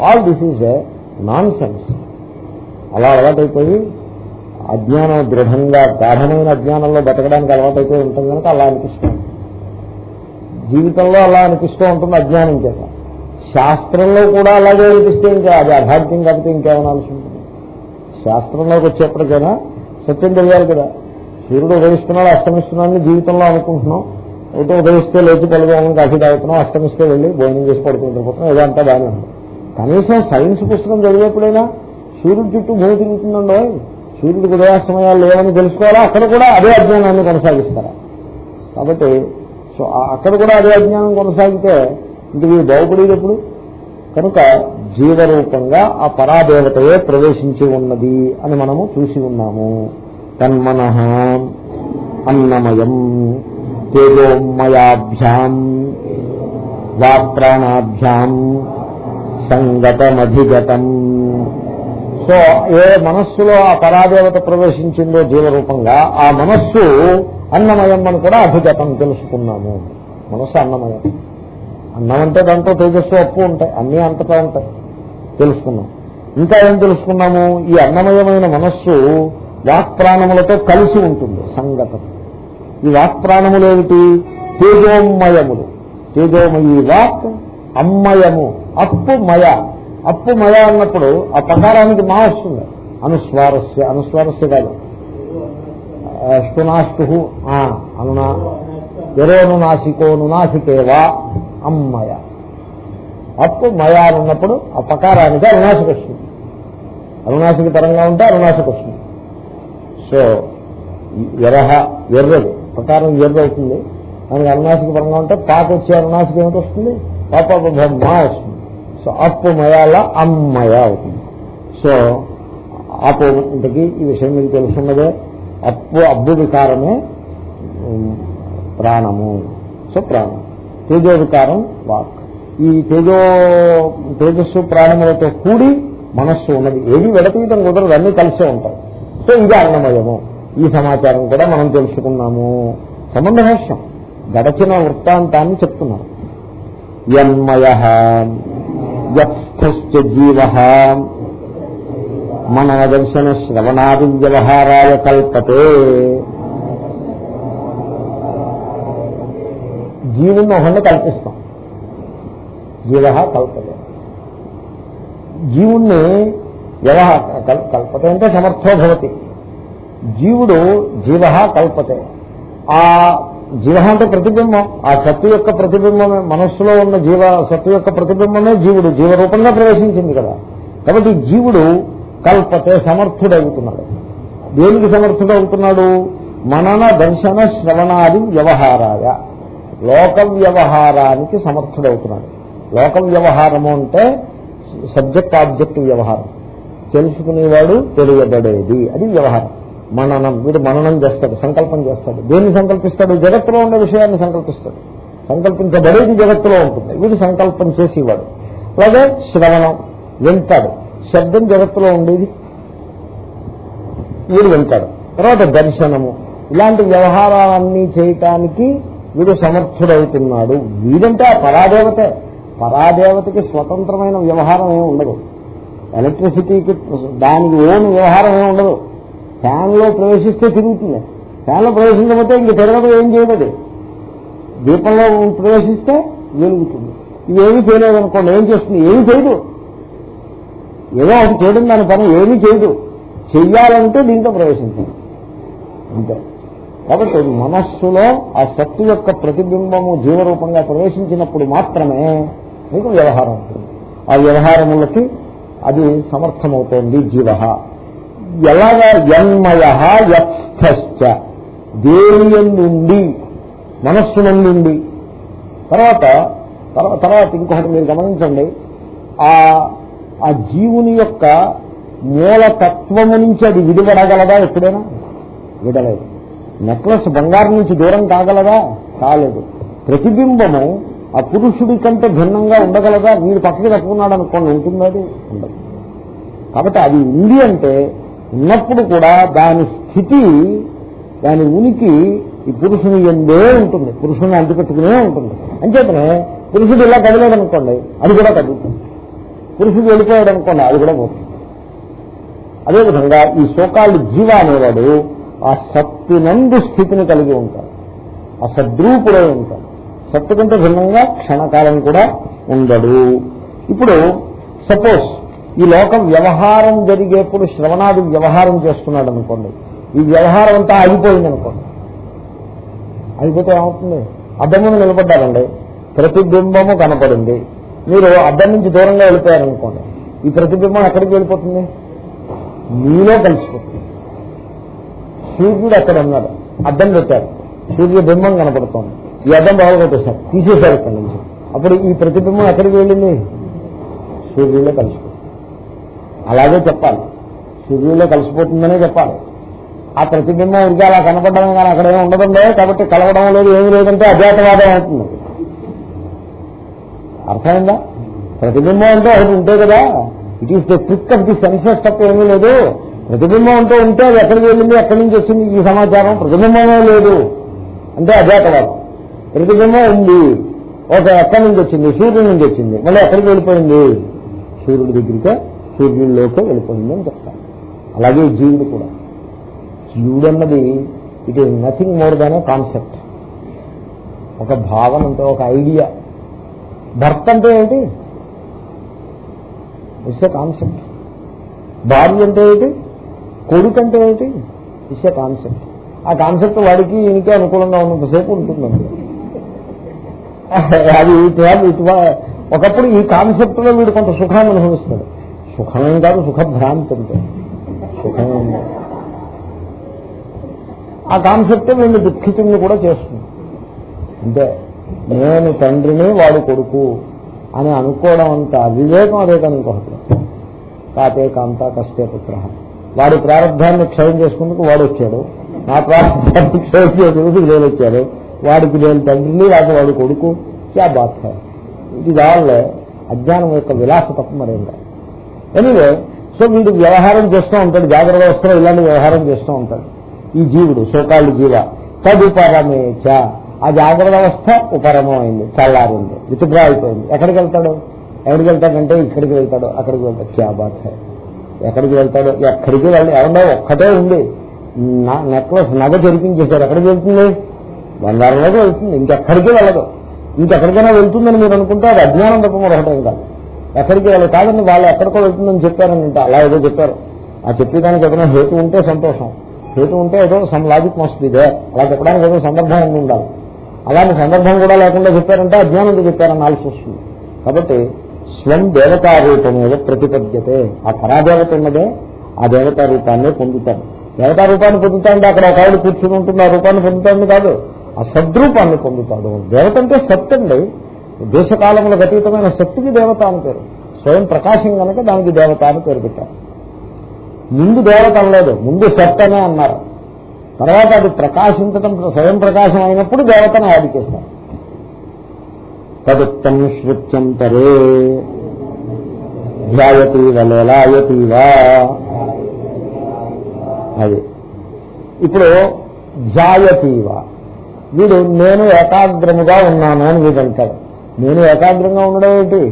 Speaker 1: all this is nonsense అలా అలవాటైపోయి అజ్ఞానం దృఢంగా గాఢమైన అజ్ఞానంలో బతకడానికి అలవాటైతే ఉంటుంది కనుక అలా అనిపిస్తుంది. జీవితంలో అలా అనిపిస్తూ ఉంటుంది అజ్ఞానం చేత. శాస్త్రంలో కూడా అలాగే అనిపిస్తే ఇంకా అది అభాగ్యం కాబట్టి ఇంకేమైనా ఉంటుంది శాస్త్రంలోకి వచ్చేప్పటికైనా సత్యం తెలియాలి కదా. సూర్యుడు ఉదయిస్తున్నాడు అస్తమిస్తున్నాడని జీవితంలో అనుకుంటున్నాం. అయితే ఉదయిస్తే లేచి పలుకోవడం కాఫీ తాగుతున్నాం అస్తమిస్తే వెళ్ళి భోజనం చేసి పడుకుంటున్నాం ఇదంతా బాగానే ఉంది కనీసం సైన్స్ పుస్తకం చదివేప్పుడైనా సూర్యుడు చుట్టూ భూమి తిరుగుతుందండి? సూర్యుడు ఉదయాస్తమయాలు లేవని తెలుసుకోవాలా అక్కడ కూడా అదే అజ్ఞానాన్ని కొనసాగిస్తారా? కాబట్టి సో అక్కడ కూడా అదే అజ్ఞానం కొనసాగితే ఇంక మీరు బాగుపడేది ఎప్పుడు? కనుక జీవరూపంగా ఆ పరాదేవతయే ప్రవేశించి ఉన్నది అని మనము చూసి ఉన్నాము. తన్మన అన్నమయం తేజోమయాభ్యాం వాప్రాణాభ్యాం సంగతమధిగతం. సో ఏ మనస్సులో ఆ పరాదేవత ప్రవేశించిందో జీవరూపంగా ఆ మనస్సు అన్నమయం అని కూడా అభిగతం తెలుసుకున్నాము. మనస్సు అన్నమయం. అన్నం అంటే దాంట్లో తేజస్సు అప్పు ఉంటాయి. అన్నీ అంతటా ఉంటాయి. తెలుసుకున్నాం. ఇంకా ఏం తెలుసుకున్నాము? ఈ అన్నమయమైన మనస్సు వాక్ప్రాణములతో కలిసి ఉంటుంది సంగతం. ఈ వాక్ప్రాణములు ఏమిటి? తేజోమయములు. తేజోమయి వాక్ అమ్మయము అప్పు మయ అప్పు మయ అన్నప్పుడు ఆ పకారానికి మా వస్తుంది. అనుస్వారస్య అనుస్వారస్య కాదు. స్తునాస్తు అనునా ఎరోను నాసికోను నాసికేవా అమ్మయ. అప్పు మయ అన్నప్పుడు ఉన్నప్పుడు ఆ పకారానికి అనునాసిక వస్తుంది అనునాసిక పరంగా ఉంటే అనునాసిక వస్తుంది సో ఎరహ ఎర్రది. ప్రకారం ఎర్ర అవుతుంది. దానికి అనునాసిక పరంగా ఉంటే పాక వచ్చే అనునాసిక ఏమిటి వస్తుంది? పాప మా వస్తుంది. సో అప్పుమయాల అమ్మయ అవుతుంది. సో అప్పు ఇంతకీ ఈ విషయం మీకు తెలుసున్నదే. అప్పు అబ్బు వికారమే ప్రాణము. సో ప్రాణం. తేజో వికారం వాక్. ఈ తేజో తేజస్సు ప్రాణములతో కూడి మనస్సు ఉన్నది. ఏది విడతీయటం కుదరదు అన్ని కలిసే ఉంటాయి. సో ఇది అన్నమయము. ఈ సమాచారం కూడా మనం తెలుసుకున్నాము. సంబంధ గడచిన వృత్తాంతాన్ని చెప్తున్నారు. యన్మయ యస్థ జీవ మనదర్శన శ్రవణాది వ్యవహారాయ కల్పతే. జీవుని ఒకరిని కల్పిస్తాం. జీవ కల్పతే. జీవుణ్ణి వ్యవహార కల్పతే అంటే సమర్థోభవతి జీవుడు జీవ కల్పతే. ఆ జీవ అంటే ప్రతిబింబం. ఆ సత్తు యొక్క ప్రతిబింబమే మనస్సులో ఉన్న జీవ సత్తు యొక్క ప్రతిబింబమే జీవుడు. జీవరూపంగా ప్రవేశించింది కదా. కాబట్టి జీవుడు కల్పతే సమర్థుడవుతున్నాడు. దేనికి సమర్థుడవుతున్నాడు? మనన దర్శన శ్రవణాది వ్యవహారాయ. లోక వ్యవహారానికి సమర్థుడవుతున్నాడు. లోక వ్యవహారము అంటే సబ్జెక్ట్ ఆబ్జెక్ట్ వ్యవహారం. తెలుసుకునేవాడు తెలియబడేది. అది వ్యవహారం. మననం. వీడు మననం చేస్తాడు సంకల్పం చేస్తాడు. దేన్ని సంకల్పిస్తాడు? జగత్తులో ఉన్న విషయాన్ని సంకల్పిస్తాడు. సంకల్పించబడేది జగత్తులో ఉంటుంది. వీడు సంకల్పం చేసేవాడు. అలాగే శ్రవణం వింటాడు. శబ్దం జగత్తులో ఉండేది. వీడు వింటాడు. తర్వాత దర్శనము. ఇలాంటి వ్యవహారాలన్నీ చేయటానికి వీడు సమర్థుడవుతున్నాడు. వీడంటే ఆ పరాదేవతే. పరాదేవతకి స్వతంత్రమైన వ్యవహారం ఏమి ఉండదు. ఎలక్ట్రిసిటీకి దానికి ఓన్ వ్యవహారం ఏమి ఉండదు. ఫ్యాన్లో ప్రవేశిస్తే తిరుగుతుంది. ఫ్యాన్లో ప్రవేశించకపోతే ఇంక తిరగదు ఏం చేయలేదు. దీపంలో ప్రవేశిస్తే వెలుగుతుంది. ఇవేమీ చేయలేదనుకోండి ఏం చేస్తుంది? ఏమి చేయదు. ఏదో ఒకటి చేయడం దాని పని ఏమీ చేయదు. చెయ్యాలంటే దీంతో ప్రవేశించాలి అంతే. కాబట్టి మనస్సులో ఆ శక్తి యొక్క ప్రతిబింబము జీవరూపంగా ప్రవేశించినప్పుడు మాత్రమే మీకు వ్యవహారం ఉంటుంది ఆ వ్యవహారములకి అది సమర్థమవుతోంది జీవ ఎలాగ యన్మయ యస్థ దేని నుండి? మనస్సు నుండి. తర్వాత తర్వాత ఇంకొకటి మీరు గమనించండి. ఆ ఆ జీవుని యొక్క మూలతత్వము నుంచి అది విడిపడగలదా ఎప్పుడైనా? విడలేదు. నెక్లెస్ బంగారం నుంచి దూరం కాగలదా? కాలేదు. ప్రతిబింబము ఆ పురుషుడి కంటే భిన్నంగా ఉండగలదా? మీరు పక్కకి తప్పుకున్నాడు అనుకోండి ఉంటుంది అది. ఉండదు. కాబట్టి అది ఉంది అంటే ఉన్నప్పుడు కూడా దాని స్థితి దాని ఉనికి ఈ పురుషుని ఎందే ఉంటుంది. పురుషుని అంటిపెట్టుకునే ఉంటుంది. అంచేతనే పురుషుడు ఇలా కదిలేడు అనుకోండి అది కూడా కదులుతుంది. పురుషుడు వెళ్ళిపోయాడు అనుకోండి అది కూడా పోతుంది. అదేవిధంగా ఈ శోకాలు జీవ అనేవాడు ఆ సత్తునందు స్థితిని కలిగి ఉంటాడు. ఆ సద్రూపుడై ఉంటాడు. సత్తు కంటే భిన్నంగా క్షణకాలం కూడా ఉండడు. ఇప్పుడు సపోజ్ ఈ లోకం వ్యవహారం జరిగేప్పుడు శ్రవణాది వ్యవహారం చేస్తున్నాడు అనుకోండి. ఈ వ్యవహారం అంతా ఆగిపోయింది అనుకోండి. అయిపోతే ఏమవుతుంది? అద్దం ముందు నిలబడ్డారండి. ప్రతిబింబము కనపడింది. మీరు అద్దం నుంచి దూరంగా వెళ్ళిపోయారనుకోండి. ఈ ప్రతిబింబం ఎక్కడికి వెళ్ళిపోతుంది? మీలో కలిసిపోతుంది. సూర్యుడు అక్కడ ఉన్నాడు. అద్దం పెట్టారు. సూర్య బింబం కనపడుతోంది. ఈ అద్దం బాగొట్టేశారు తీసేశారు ఇక్కడ నుంచి. అప్పుడు ఈ ప్రతిబింబం ఎక్కడికి వెళ్ళింది? సూర్యుల్లో కలిసిపోతుంది. అలాగే చెప్పాలి. సూర్యుల్లో కలిసిపోతుందనే చెప్పాలి. ఆ ప్రతిబింబం ఉంటే అలా కనపడడం కానీ అక్కడేమీ ఉండదండే. కాబట్టి కలవడం లేదు ఏమి లేదంటే అజాతవాదం అవుతుంది. అర్థమైందా? ప్రతిబింబం అంటే ఒకటి ఉంటే కదా it is the trick of the senses తప్ప ఏమీ లేదు. ప్రతిబింబం అంటే ఉంటే అది ఎక్కడికి వెళ్ళింది ఎక్కడి నుంచి వచ్చింది ఈ సమాచారం? ప్రతిబింబమే లేదు. అంటే అజాతవాదం. ప్రతిబింబం ఉంది. ఒక ఎక్కడి నుంచి వచ్చింది? సూర్యుడి నుంచి వచ్చింది. మళ్ళీ ఎక్కడికి వెళ్ళిపోయింది? సూర్యుడి దగ్గరికే సూర్యుడిలోకి వెళ్ళిపోయిందని చెప్తాను అలాగే జీవుడు కూడా. జీవుడు అన్నది it is nothing more than a concept ఒక భావన అంటే ఒక ఐడియా భర్త అంటే ఏంటి? ఇట్స్ ఏ కాన్సెప్ట్ భార్య అంటే ఏంటి? కొడుకు అంటే ఏంటి? ఇట్స్ ఏ కాన్సెప్ట్ ఆ కాన్సెప్ట్ వాడికి ఈయనకే అనుకూలంగా ఉన్నంతసేపు ఉంటుందండి. అది ఇటు ఒకప్పుడు ఈ కాన్సెప్ట్లో వీడు కొంత సుఖాన్ని అనుభవిస్తున్నాడు సుఖమేం కాదు సుఖభ్రాంతి అంటే సుఖమే ఆ కాన్సెప్టే వీళ్ళు దుఃఖితుల్ని కూడా చేస్తుంది. అంటే నేను తండ్రిని వాడు కొడుకు అని అనుకోవడం అంత వివేకం అదే కానీ ఇంకొకటి. కాతే కాంత కష్టే పుత్ర. వాడి ప్రారంభాన్ని క్షయం చేసుకుందుకు వాడు వచ్చాడు. నా ప్రారంభాన్ని క్షయం చేసుకుందుకు నేను వచ్చాడు. వాడికి నేను తండ్రిని లేక వాడు కొడుకు క్యా బాత్ ఇది కావాలే అజ్ఞానం యొక్క విలాస తప్ప మరేం కాదు ఎనీవే సో వీడు వ్యవహారం చేస్తూ ఉంటాడు జాగ్రత్త వస్త్రం ఇలాంటి వ్యవహారం చేస్తూ ఉంటాడు. ఈ జీవుడు సోకాళ్ళు జీవ. తదుపరమేచ. ఆ జాగ్రత్త వ్యవస్థ ఉపరమైంది అయింది చల్లారింది విచిత్రా అయిపోయింది. ఎక్కడికి వెళ్తాడు? ఎక్కడికి వెళ్తాడంటే ఇక్కడికి వెళ్తాడు అక్కడికి వెళ్తాడు. క్యా బాత్ ఎక్కడికి వెళ్తాడు? ఎక్కడికి వెళ్ళి? ఏమన్నా ఒక్కటే ఉంది నెక్లెస్ నగ జరిపించేశాడు ఎక్కడికి వెళ్తుంది? బంగారంలోకి వెళ్తుంది. ఇంకెక్కడికి వెళ్ళదు. ఇంకెక్కడికైనా వెళ్తుందని మీరు అనుకుంటే అది అజ్ఞానం తప్ప మరొకటేం కాదు. ఎక్కడికి వెళ్ళదు కాదండి వాళ్ళు ఎక్కడికో వెళ్తుందని చెప్పారని అంటే అలా ఏదో చెప్పారు. ఆ చెప్పేదానికి ఏదైనా హేతు ఉంటే సంతోషం. హేతు ఉంటే ఏదో సమ్ లాజిక్ మస్ట్ ఇదే అలా చెప్పడానికి ఏదో సందర్భం ఉండి ఉండాలి. అలాంటి సందర్భం కూడా లేకుండా చెప్పారంటే అజ్ఞానంతో చెప్పారని ఆలోచిస్తుంది కాబట్టి స్వం దేవతారూపం ఏదో ప్రతిపద్యతే. ఆ పరాదేవత ఉన్నదే ఆ దేవతారూపాన్నే పొందుతారు. పొందుతాడు దేవతా రూపాన్ని పొందుతాడంటే అక్కడ ఒక ఆవిడ కూర్చుని ఉంటుంది ఆ రూపాన్ని పొందుతాడు కాదు. ఆ సద్రూపాన్ని పొందుతాడు దేవత అంటే సత్ అండి. దేశకాలములకు అతీతమైన శక్తికి దేవత అని పేరు. స్వయం ప్రకాశం కనుక దానికి దేవత అని పేరు పెట్టారు. ముందు దేవత అనలేదు ముందు శక్తి అనే అన్నారు. తర్వాత అది ప్రకాశించడం స్వయం ప్రకాశం అయినప్పుడు దేవతను యాడ్ చేశారు. తదుత్తం శృత్యంతరే ధ్యాయతీవ లేలాయతీవా అది. ఇప్పుడు జాయతీవ వీడు నేను ఏకాగ్రముగా ఉన్నాను అని వీడంటాడు. నేను ఏకాగ్రంగా ఉండడం ఏంటి?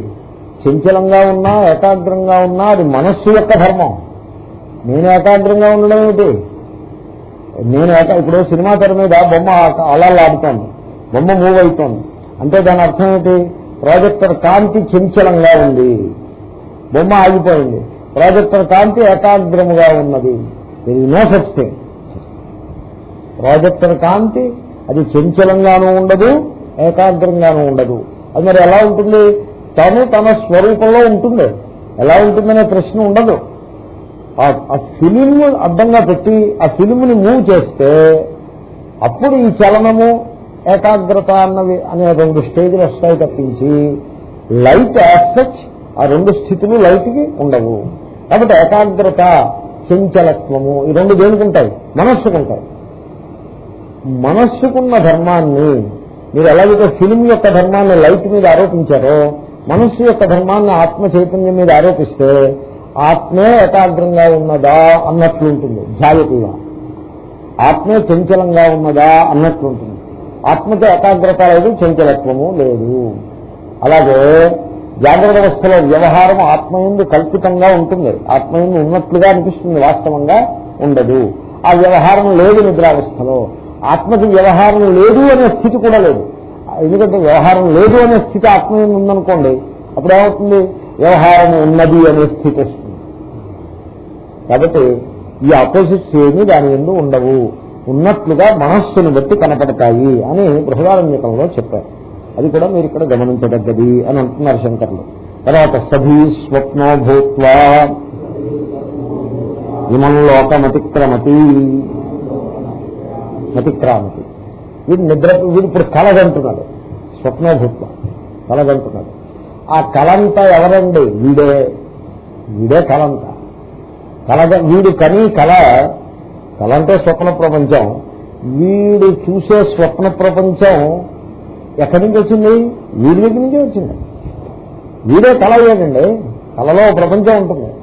Speaker 1: చంచలంగా ఉన్నా ఏకాగ్రంగా ఉన్నా అది మనస్సు యొక్క ధర్మం. నేను ఏకాగ్రంగా ఉండడం ఏంటి? నేను ఇప్పుడు సినిమా తెర మీద బొమ్మ అలా లాడుతోంది బొమ్మ మూవ్ అవుతోంది అంటే దాని అర్థం ఏంటి? ప్రాజెక్టర్ కాంతి చంచలంగా ఉంది. బొమ్మ ఆగిపోయింది. ప్రాజెక్టర్ కాంతి ఏకాగ్రముగా ఉన్నది. ఇది నో సచ్ థింగ్ ప్రాజెక్టర్ కాంతి అది చంచలంగానూ ఉండదు ఏకాగ్రంగానూ ఉండదు. అది మరి ఎలా ఉంటుంది? తను తన స్వరూపంలో ఉంటుంది. ఎలా ఉంటుందనే ప్రశ్న ఉండదు. ఆ ఫిలిం అడ్డంగా పెట్టి ఆ ఫిలింని మూవ్ చేస్తే అప్పుడు ఈ చలనము ఏకాగ్రత అన్నవి అనే రెండు స్టేజ్లు వస్తాయి తప్పించి లైట్ యాక్సెచ్ ఆ రెండు స్థితులు లైట్కి ఉండవు. కాబట్టి ఏకాగ్రత చంచలత్వము ఈ రెండు దేనికుంటాయి? మనస్సుకుంటాయి. మనస్సుకున్న ధర్మాన్ని మీరు ఎలాగైతే ఫిలిం యొక్క ధర్మాన్ని లైట్ మీద ఆరోపించారో మనస్సు యొక్క ధర్మాన్ని ఆత్మ చైతన్యం మీద ఆరోపిస్తే ఆత్మే ఏకాగ్రంగా ఉన్నదా అన్నట్లు ఉంటుంది. జాగ్రత్తగా. ఆత్మే చంచలంగా ఉన్నదా అన్నట్లు ఉంటుంది. ఆత్మకి ఏకాగ్రత లేదు చంచలత్వము లేదు. అలాగే జాగ్రత్త వ్యవస్థలో వ్యవహారం ఆత్మయందు కల్పితంగా ఉంటుంది. ఆత్మయందు ఉన్నట్లుగా అనిపిస్తుంది వాస్తవంగా ఉండదు. ఆ వ్యవహారం లేదు నిద్రావస్థలో. ఆత్మకి వ్యవహారం లేదు అనే స్థితి కూడా లేదు. ఎందుకంటే వ్యవహారం లేదు అనే స్థితి ఆత్మ ఉందనుకోండి అప్పుడు ఏమవుతుంది? వ్యవహారం ఉన్నది అనే స్థితి వస్తుంది. కాబట్టి ఈ అపోజిట్స్ ఏమీ దాని ఎందు ఉండవు. ఉన్నట్లుగా మనస్సును బట్టి కనపడతాయి అని బృహదారంకంలో చెప్పారు. అది కూడా మీరు ఇక్కడ గమనించదగ్గది అని అంటున్నారు శంకర్లు. తర్వాత సభీ స్వప్నో భూత్వా. ఇమం లోకమతిక్రమతి. అతిక్రామతి వీడు నిద్ర వీడు ఇప్పుడు కలగంటున్నాడు స్వప్నభూత్వ కలగంటున్నాడు ఆ కలంతా ఎవరండి? వీడే. వీడే కలంత కలగ వీడు కని కళ కలంటే స్వప్న ప్రపంచం. వీడు చూసే స్వప్న ప్రపంచం ఎక్కడి నుంచి వచ్చింది? వీడి దగ్గర నుంచే వచ్చింది. వీడే కళ అయ్యాడండి కళలో ప్రపంచం ఉంటుంది.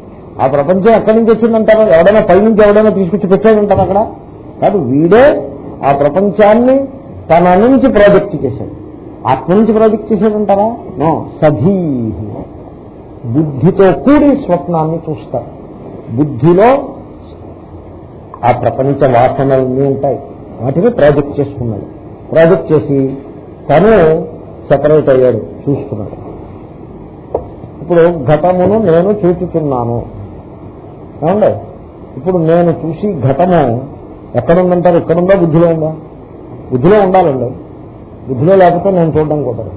Speaker 1: ఆ ప్రపంచం ఎక్కడి నుంచి వచ్చిందంటారు? ఎవడైనా పై నుంచి ఎవడైనా తీసుకొచ్చి పెట్టాడంటారు అక్కడ? కాదు వీడే ఆ ప్రపంచాన్ని తన నుంచి ప్రాజెక్ట్ చేశాడు. ఆత్మ నుంచి ప్రాజెక్ట్ చేశాడంటారా? నో సధీ బుద్ధితో కూడి స్వప్నాన్ని చూస్తారు. బుద్ధిలో ఆ ప్రపంచ వాసనలన్నీ ఉంటాయి. వాటిని ప్రాజెక్ట్ చేసుకున్నాడు ప్రాజెక్ట్ చేసి తను సెపరేట్ అయ్యాడు చూసుకున్నాడు ఇప్పుడు ఘటమును నేను చూచుతున్నాను ఏమండి? ఇప్పుడు నేను చూసి ఘటము ఎక్కడుందంటారు? ఎక్కడుందో బుద్ధిలో ఉందా? బుద్ధిలో ఉండాలండి. బుద్ధిలో లేకపోతే నేను చూడడం కుదరదు.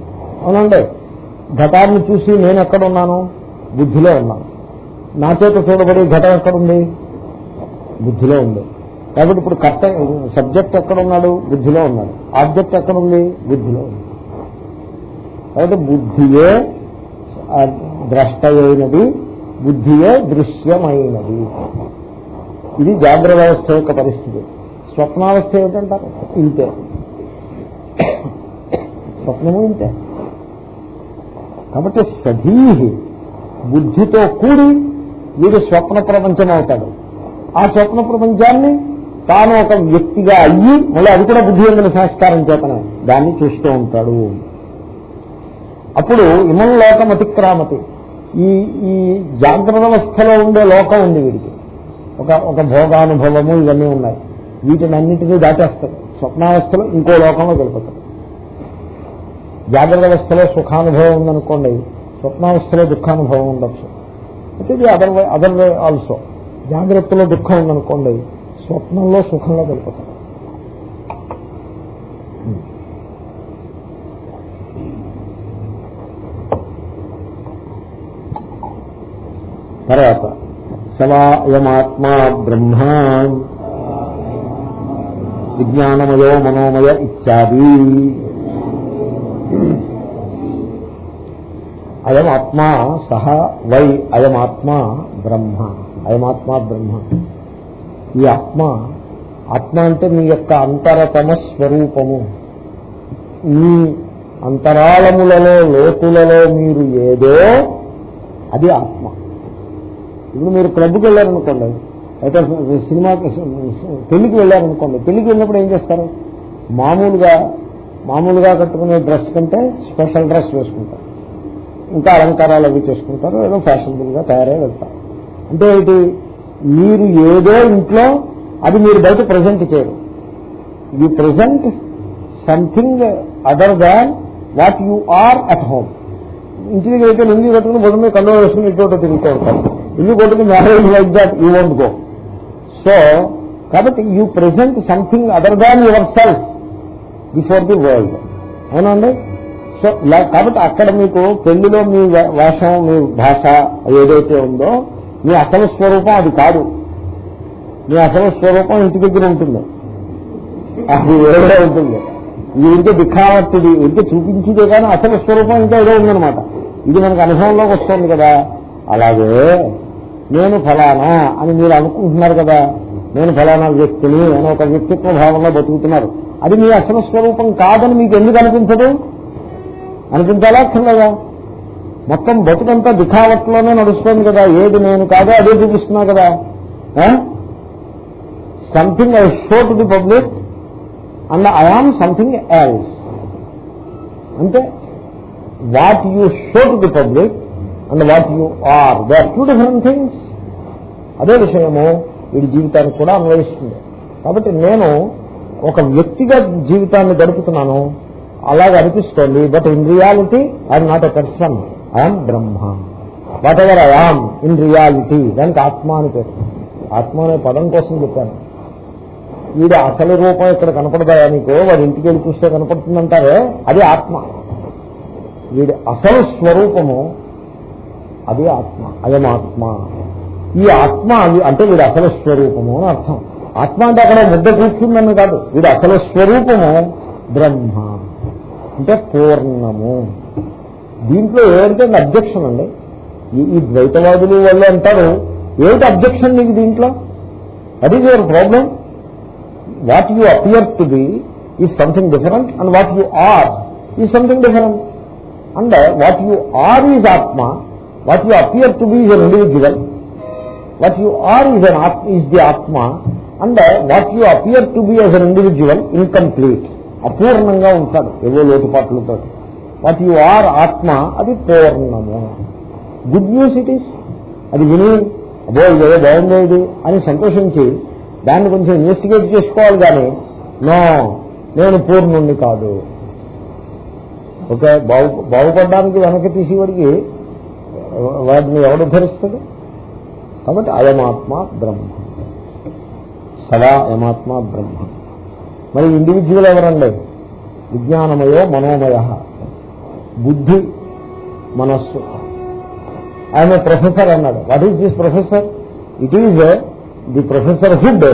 Speaker 1: అవునండి. ఘటాన్ని చూసి నేను ఎక్కడున్నాను? బుద్ధిలో ఉన్నాను. నా చేత చూడబడి ఘటం ఎక్కడుంది? బుద్ధిలో ఉంది. కాబట్టి ఇప్పుడు కర్త సబ్జెక్ట్ ఎక్కడున్నాడు? బుద్ధిలో ఉన్నాడు. ఆబ్జెక్ట్ ఎక్కడుంది? బుద్ధిలో ఉంది. కాబట్టి బుద్ధియే ద్రష్ట అయినది బుద్ధియే దృశ్యమైనది. ఇది జాగ్రత్త వ్యవస్థ యొక్క పరిస్థితి. స్వప్నావస్థ ఏమిటంటారు ఇంతే. స్వప్నము ఇంతే. కాబట్టి సధీహి బుద్ధితో కూడి వీడు స్వప్న ప్రపంచం అవుతాడు ఆ స్వప్న ప్రపంచాన్ని తాను ఒక వ్యక్తిగా అయ్యి మళ్ళీ అది కూడా బుద్ధి ఎందుకు సంస్కారం చేతనే దాన్ని చూస్తూ ఉంటాడు. అప్పుడు ఇమం లోకం అతిక్రామతి ఈ ఈ జాగ్రత్త అవస్థలో ఉండే లోకం ఉంది వీడికి. ఒక ఒక భోగానుభవము ఇవన్నీ ఉన్నాయి. వీటిని అన్నింటినీ దాటేస్తాడు స్వప్నావస్థలో ఇంకో లోకంలో గెలుపుతాడు జాగ్రత్త అవస్థలో సుఖానుభవం ఉందనుకోండి స్వప్నావస్థలో దుఃఖానుభవం ఉండొచ్చు. అయితే ఇది other way other way also జాగ్రత్తలో దుఃఖం ఉందనుకోండి స్వప్నంలో సుఖంలో గెలుపుతాడు తర్వాత సవాయమాత్మా బ్రహ్మ. విజ్ఞానమయో మనోమయ ఇత్యాది. అయం ఆత్మా సహ వై అయమాత్మా బ్రహ్మ. అయమాత్మా బ్రహ్మ. ఈ ఆత్మ ఆత్మ అంటే మీ యొక్క అంతరతమ స్వరూపము. నీ అంతరాళములలో లోతులలో మీరు ఏదో అది ఆత్మ. ఇప్పుడు మీరు క్లబ్కి వెళ్ళారనుకోండి అయితే సినిమాకి పెళ్ళికి వెళ్ళారనుకోండి పెళ్ళికి వెళ్ళినప్పుడు ఏం చేస్తారు? మామూలుగా మామూలుగా కట్టుకునే డ్రెస్ కంటే స్పెషల్ డ్రెస్ వేసుకుంటారు. ఇంకా అలంకారాలు అవి చేసుకుంటారు ఏదో ఫ్యాషనబుల్గా తయారై వెళ్తారు. అంటే ఏంటి? మీరు ఏదో ఇంట్లో అది మీరు బయట ప్రజెంట్ చేయరు. You present something other than what you are at home. ఇంటి దగ్గర అయితే లింగి కట్టుకుని బొమ్మ మీద కండవ వేసుకుని ఇంట్లో తిరుగుతూ ఉంటారు. ఇల్లు కొట్టుకు marriage like that you won't go so కాబట్టి you present something other than yourself before the world అవునండి సో కాబట్టి అక్కడ మీకు పెళ్ళిలో మీ వేషం మీ భాష ఏదైతే ఉందో మీ అసలు స్వరూపం అది కాదు. మీ అసలు స్వరూపం ఇంటి దగ్గర ఉంటుంది. అది ఏదో ఉంటుంది. ఇది ఇంకే దిఖావట్టుది ఇంకే చూపించేదే కానీ అసలు స్వరూపం ఇంకా ఏదో ఉందనమాట ఇది మనకు అనుభవంలోకి వస్తుంది కదా. అలాగే నేను ఫలానా అని మీరు అనుకుంటున్నారు కదా నేను ఫలానా వ్యక్తిని అని ఒక వ్యక్తిత్వ భావంలో బతుకుతున్నారు. అది మీ అసలు స్వరూపం కాదని మీకు ఎందుకు అనిపించదు? అనిపించాలా అక్కర్లేదా? మొత్తం బతుకంతా దిఖావట్లోనే నడుస్తుంది కదా ఏది నేను కాదో అదే చూపిస్తున్నా కదా something I show to the public and I am something else అంటే what you show to the public and what you are they are two different things అదే విషయము వీడి జీవితానికి కూడా అన్వయిస్తుంది. కాబట్టి నేను ఒక వ్యక్తిగా జీవితాన్ని గడుపుతున్నాను. అలాగే అనిపిస్తోంది but in reality I'm not a person I'm Brahma whatever I am in reality దానికి ఆత్మ అని పేరు. ఆత్మ అనే పదం కోసం చెప్పాను. వీడి అసలు రూపం ఇక్కడ కనపడదా నీకు? వాడి ఇంటికి వెళ్ళి చూస్తే కనపడుతుందంటారే? అది ఆత్మ. వీడి అసలు స్వరూపము అది ఆత్మ అయం ఆత్మ ఈ ఆత్మ అంటే వీడి అసలు స్వరూపము అని అర్థం. ఆత్మ అంటే అక్కడ ముద్ద కూర్చుందని కాదు. వీడు అసలు స్వరూపము బ్రహ్మ. అంటే పూర్ణము. దీంట్లో ఏంటంటే అబ్జెక్షన్ అండి. ఈ ఈ ద్వైతవాదులు వాళ్ళు అంటారు ఏమిటి అబ్జెక్షన్ నీకు దీంట్లో? అది your problem what you appear to be is something different and what you are is something different and what you are is atma. What you appear to be is an individual what you are is an is the atma and what you appear to be as an individual incomplete అపూర్ణంగా ఉంటాడు. ఏవో లోటుపాట్లతో. What you are ఆత్మ అది పూర్ణము. Good news it is అది విని అబ్బో ఇదేదో బాగుండేది అని సంతోషించి దాన్ని కొంచెం ఇన్వెస్టిగేట్ చేసుకోవాలి కానీ నో నేను పూర్ణుణ్ణి కాదు. ఓకే బాగు బాగుపడడానికి వెనక్కి తీసేవాడికి వాటిని ఎవడు ధరిస్తాడు? కాబట్టి అయమాత్మ బ్రహ్మ. సదా అయమాత్మ బ్రహ్మ. మరి ఇండివిజువల్ ఎవరండి విజ్ఞానమయో మనోమయ. బుద్ధి మనస్సు. ఆయన ప్రొఫెసర్ అన్నాడు. What is this professor it is the professorhood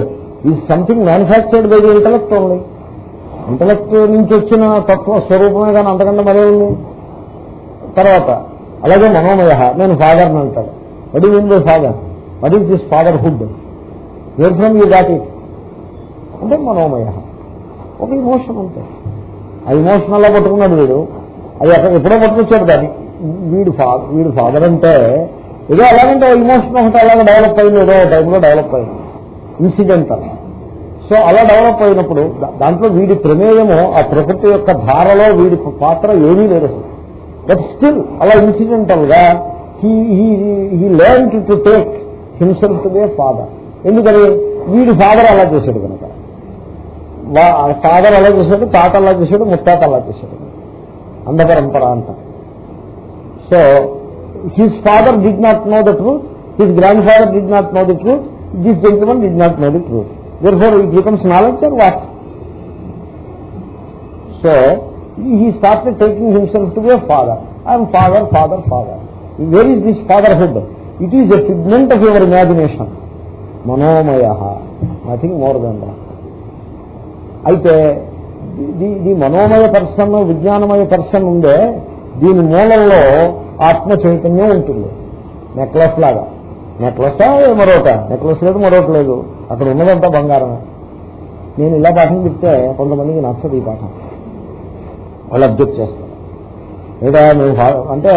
Speaker 1: is something manufactured by the intellect only intellect నుంచి వచ్చిన తత్వ స్వరూపమే కానీ అంతకంటే మరే ఉంది తర్వాత అలాగే మనోమయ నేను ఫాదర్ అంటాడు what is in by father what is this fatherhood where from you that it అంటే మనోమయ. ఒక ఇమోషన్ అంతే. ఆ ఇమోషన్ అలా పట్టుకున్నాడు వీడు. అది అక్కడ ఎప్పుడో పట్టుకొచ్చాడు దాన్ని. వీడు ఫాదర్ వీడు ఫాదర్ అంటే ఏదో ఎలాగంటే ఇమోషన్ ఒకటి అలాగే డెవలప్ అయింది ఏదో టైంలో డెవలప్ అయింది. ఇన్సిడెంటల్ సో అలా డెవలప్ అయినప్పుడు దాంట్లో వీడి ప్రమేయము ఆ ప్రకృతి యొక్క ధారలో వీడి పాత్ర ఏమీ లేదు అసలు. బట్ స్టిల్ అలా ఇన్సిడెంటల్గా he learn to take himself to be father ఎందుకని? వీడి ఫాదర్ అలా చేశాడు కనుక. ఫాదర్ అలా చేశాడు తాత అలా చేశాడు ముత్తాత అలా చేశాడు. అంధపరంపర అంట so his father did not know the truth his grandfather did not know the truth this gentleman did not know the truth therefore it becomes knowledge or what so he start taking himself to be father father. Father father father father, father. Where is this fatherhood? It is a figment of manomaya nothing more than that అయితే the manomaya person vijnanamaya person ఉందే దీని మూలంలో ఆత్మ చైతన్యం ఉంటుంది. Necklace లాగా. Necklace మరొకట necklace లేదు మరొకటి లేదు. అక్కడ ఉన్నదంతా బంగారమే. నేను ఇలా పాఠం చెప్తే కొంతమందికి నచ్చదు ఈ పాఠం. వాళ్ళు అబ్జెక్ట్ చేస్తారు. లేదా నువ్వు అంటే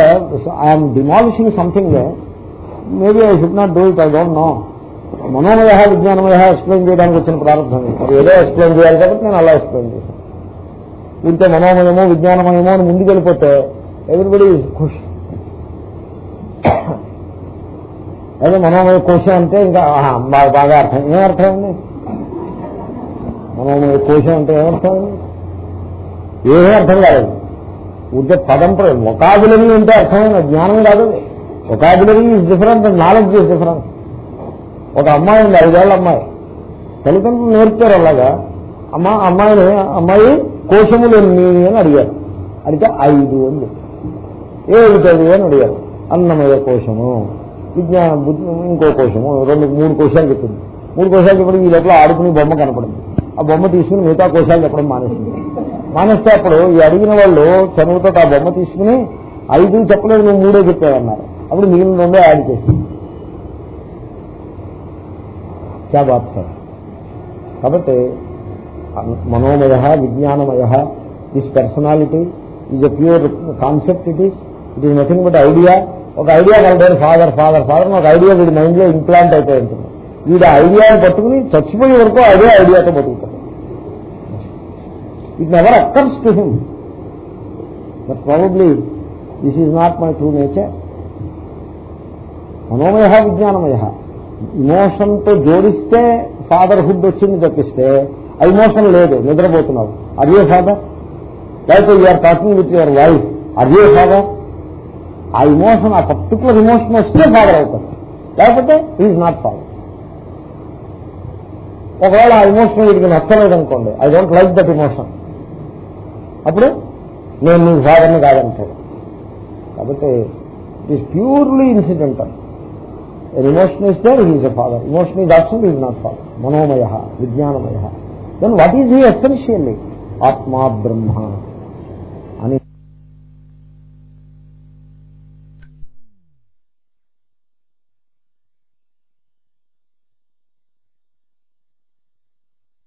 Speaker 1: I'm demolishing something. Maybe I should not do it I don't know. మనోమయ విజ్ఞానమయ ఎక్స్ప్లెయిన్ చేయడానికి వచ్చిన ప్రారంభం మరి ఏదో ఎక్స్ప్లెయిన్ చేయాలి కాబట్టి నేను అలా ఎక్స్ప్లెయిన్ చేశాను. ఇంతే మనోమయమో విజ్ఞానమయమో అని ముందుకు వెళ్ళిపోతే ఎవ్రీబడి ఖుష్ అదే మనోమయ కోశం అంటే ఇంకా బాగా బాగా అర్థం. ఏం అర్థం మనోమయ కోశం అంటే ఏమర్థం ఏమీ అర్థం కాలేదు. ఉంటే పదం ఒకాబులరీ అంటే అర్థమైన జ్ఞానం కాదు. Vocabulary is different knowledge is different ఒక అమ్మాయి ఉంది ఐదేళ్ళ అమ్మాయి. తల్లిదండ్రులు నేర్పారు అలాగా. అమ్మ అమ్మాయిని అమ్మాయి కోశములు ఎన్ని అని అడిగారు. అడిగితే ఐదు ఉంది ఏమిటది అని అడిగారు. అన్నమయ్య కోశము విజ్ఞాన ఇంకో కోశము రెండు మూడు కోశాలు చెప్పింది మూడు కోశాలు చెప్పడం ఈ లోపల ఆడుకుని బొమ్మ కనపడింది. ఆ బొమ్మ తీసుకుని మిగతా కోశాలు చెప్పడం మానేసింది. మానేస్తే అప్పుడు ఈ అడిగిన వాళ్ళు చనువుతో ఆ బొమ్మ తీసుకుని ఐదు చెప్పలేదు నువ్వు మూడే చెప్పావన్నారు. అప్పుడు మిగిలిన రెండో యాడ్ చేసి క్యా బాత్ సార్? కాబట్టి manomaya vijnanamaya this personality is a pure concept it is it is nothing but idea ఒక ఐడియా కలడారు ఫాదర్ ఫాదర్ ఫాదర్ ఒక ఐడియా వీడి మైండ్లో ఇంప్లాంట్ అయిపోయి ఉంటుంది. వీడి ఐడియాని పట్టుకుని చచ్చిపోయే వరకు అదే ఐడియాతో బతుకుతాడు. It never occurs to him but probably this is not my true nature manomaya vijnanamaya. ఇమోషన్తో జోడిస్తే ఫాదర్హుడ్ వచ్చింది తప్పిస్తే ఆ ఇమోషన్ లేదు నిద్రపోతున్నావు అదే ఫాదర్ లేకపోతే you're talking with your wife అదే ఫాదర్ ఆ ఇమోషన్ ఆ పర్టికులర్ ఇమోషన్ వస్తే ఫాదర్ అవుతారు లేకపోతే ఈజ్ నాట్ ఫాదర్ ఒకవేళ ఆ ఇమోషన్ వీడికి నచ్చలేదు అనుకోండి I don't like that emotion అప్పుడు నేను నీ ఫాదర్ని కాదంటాడు. కాబట్టి it is purely incidental emotion is there he's a father emotion is option is not father manomaya vijnanamaya then what is he essentially atma Brahma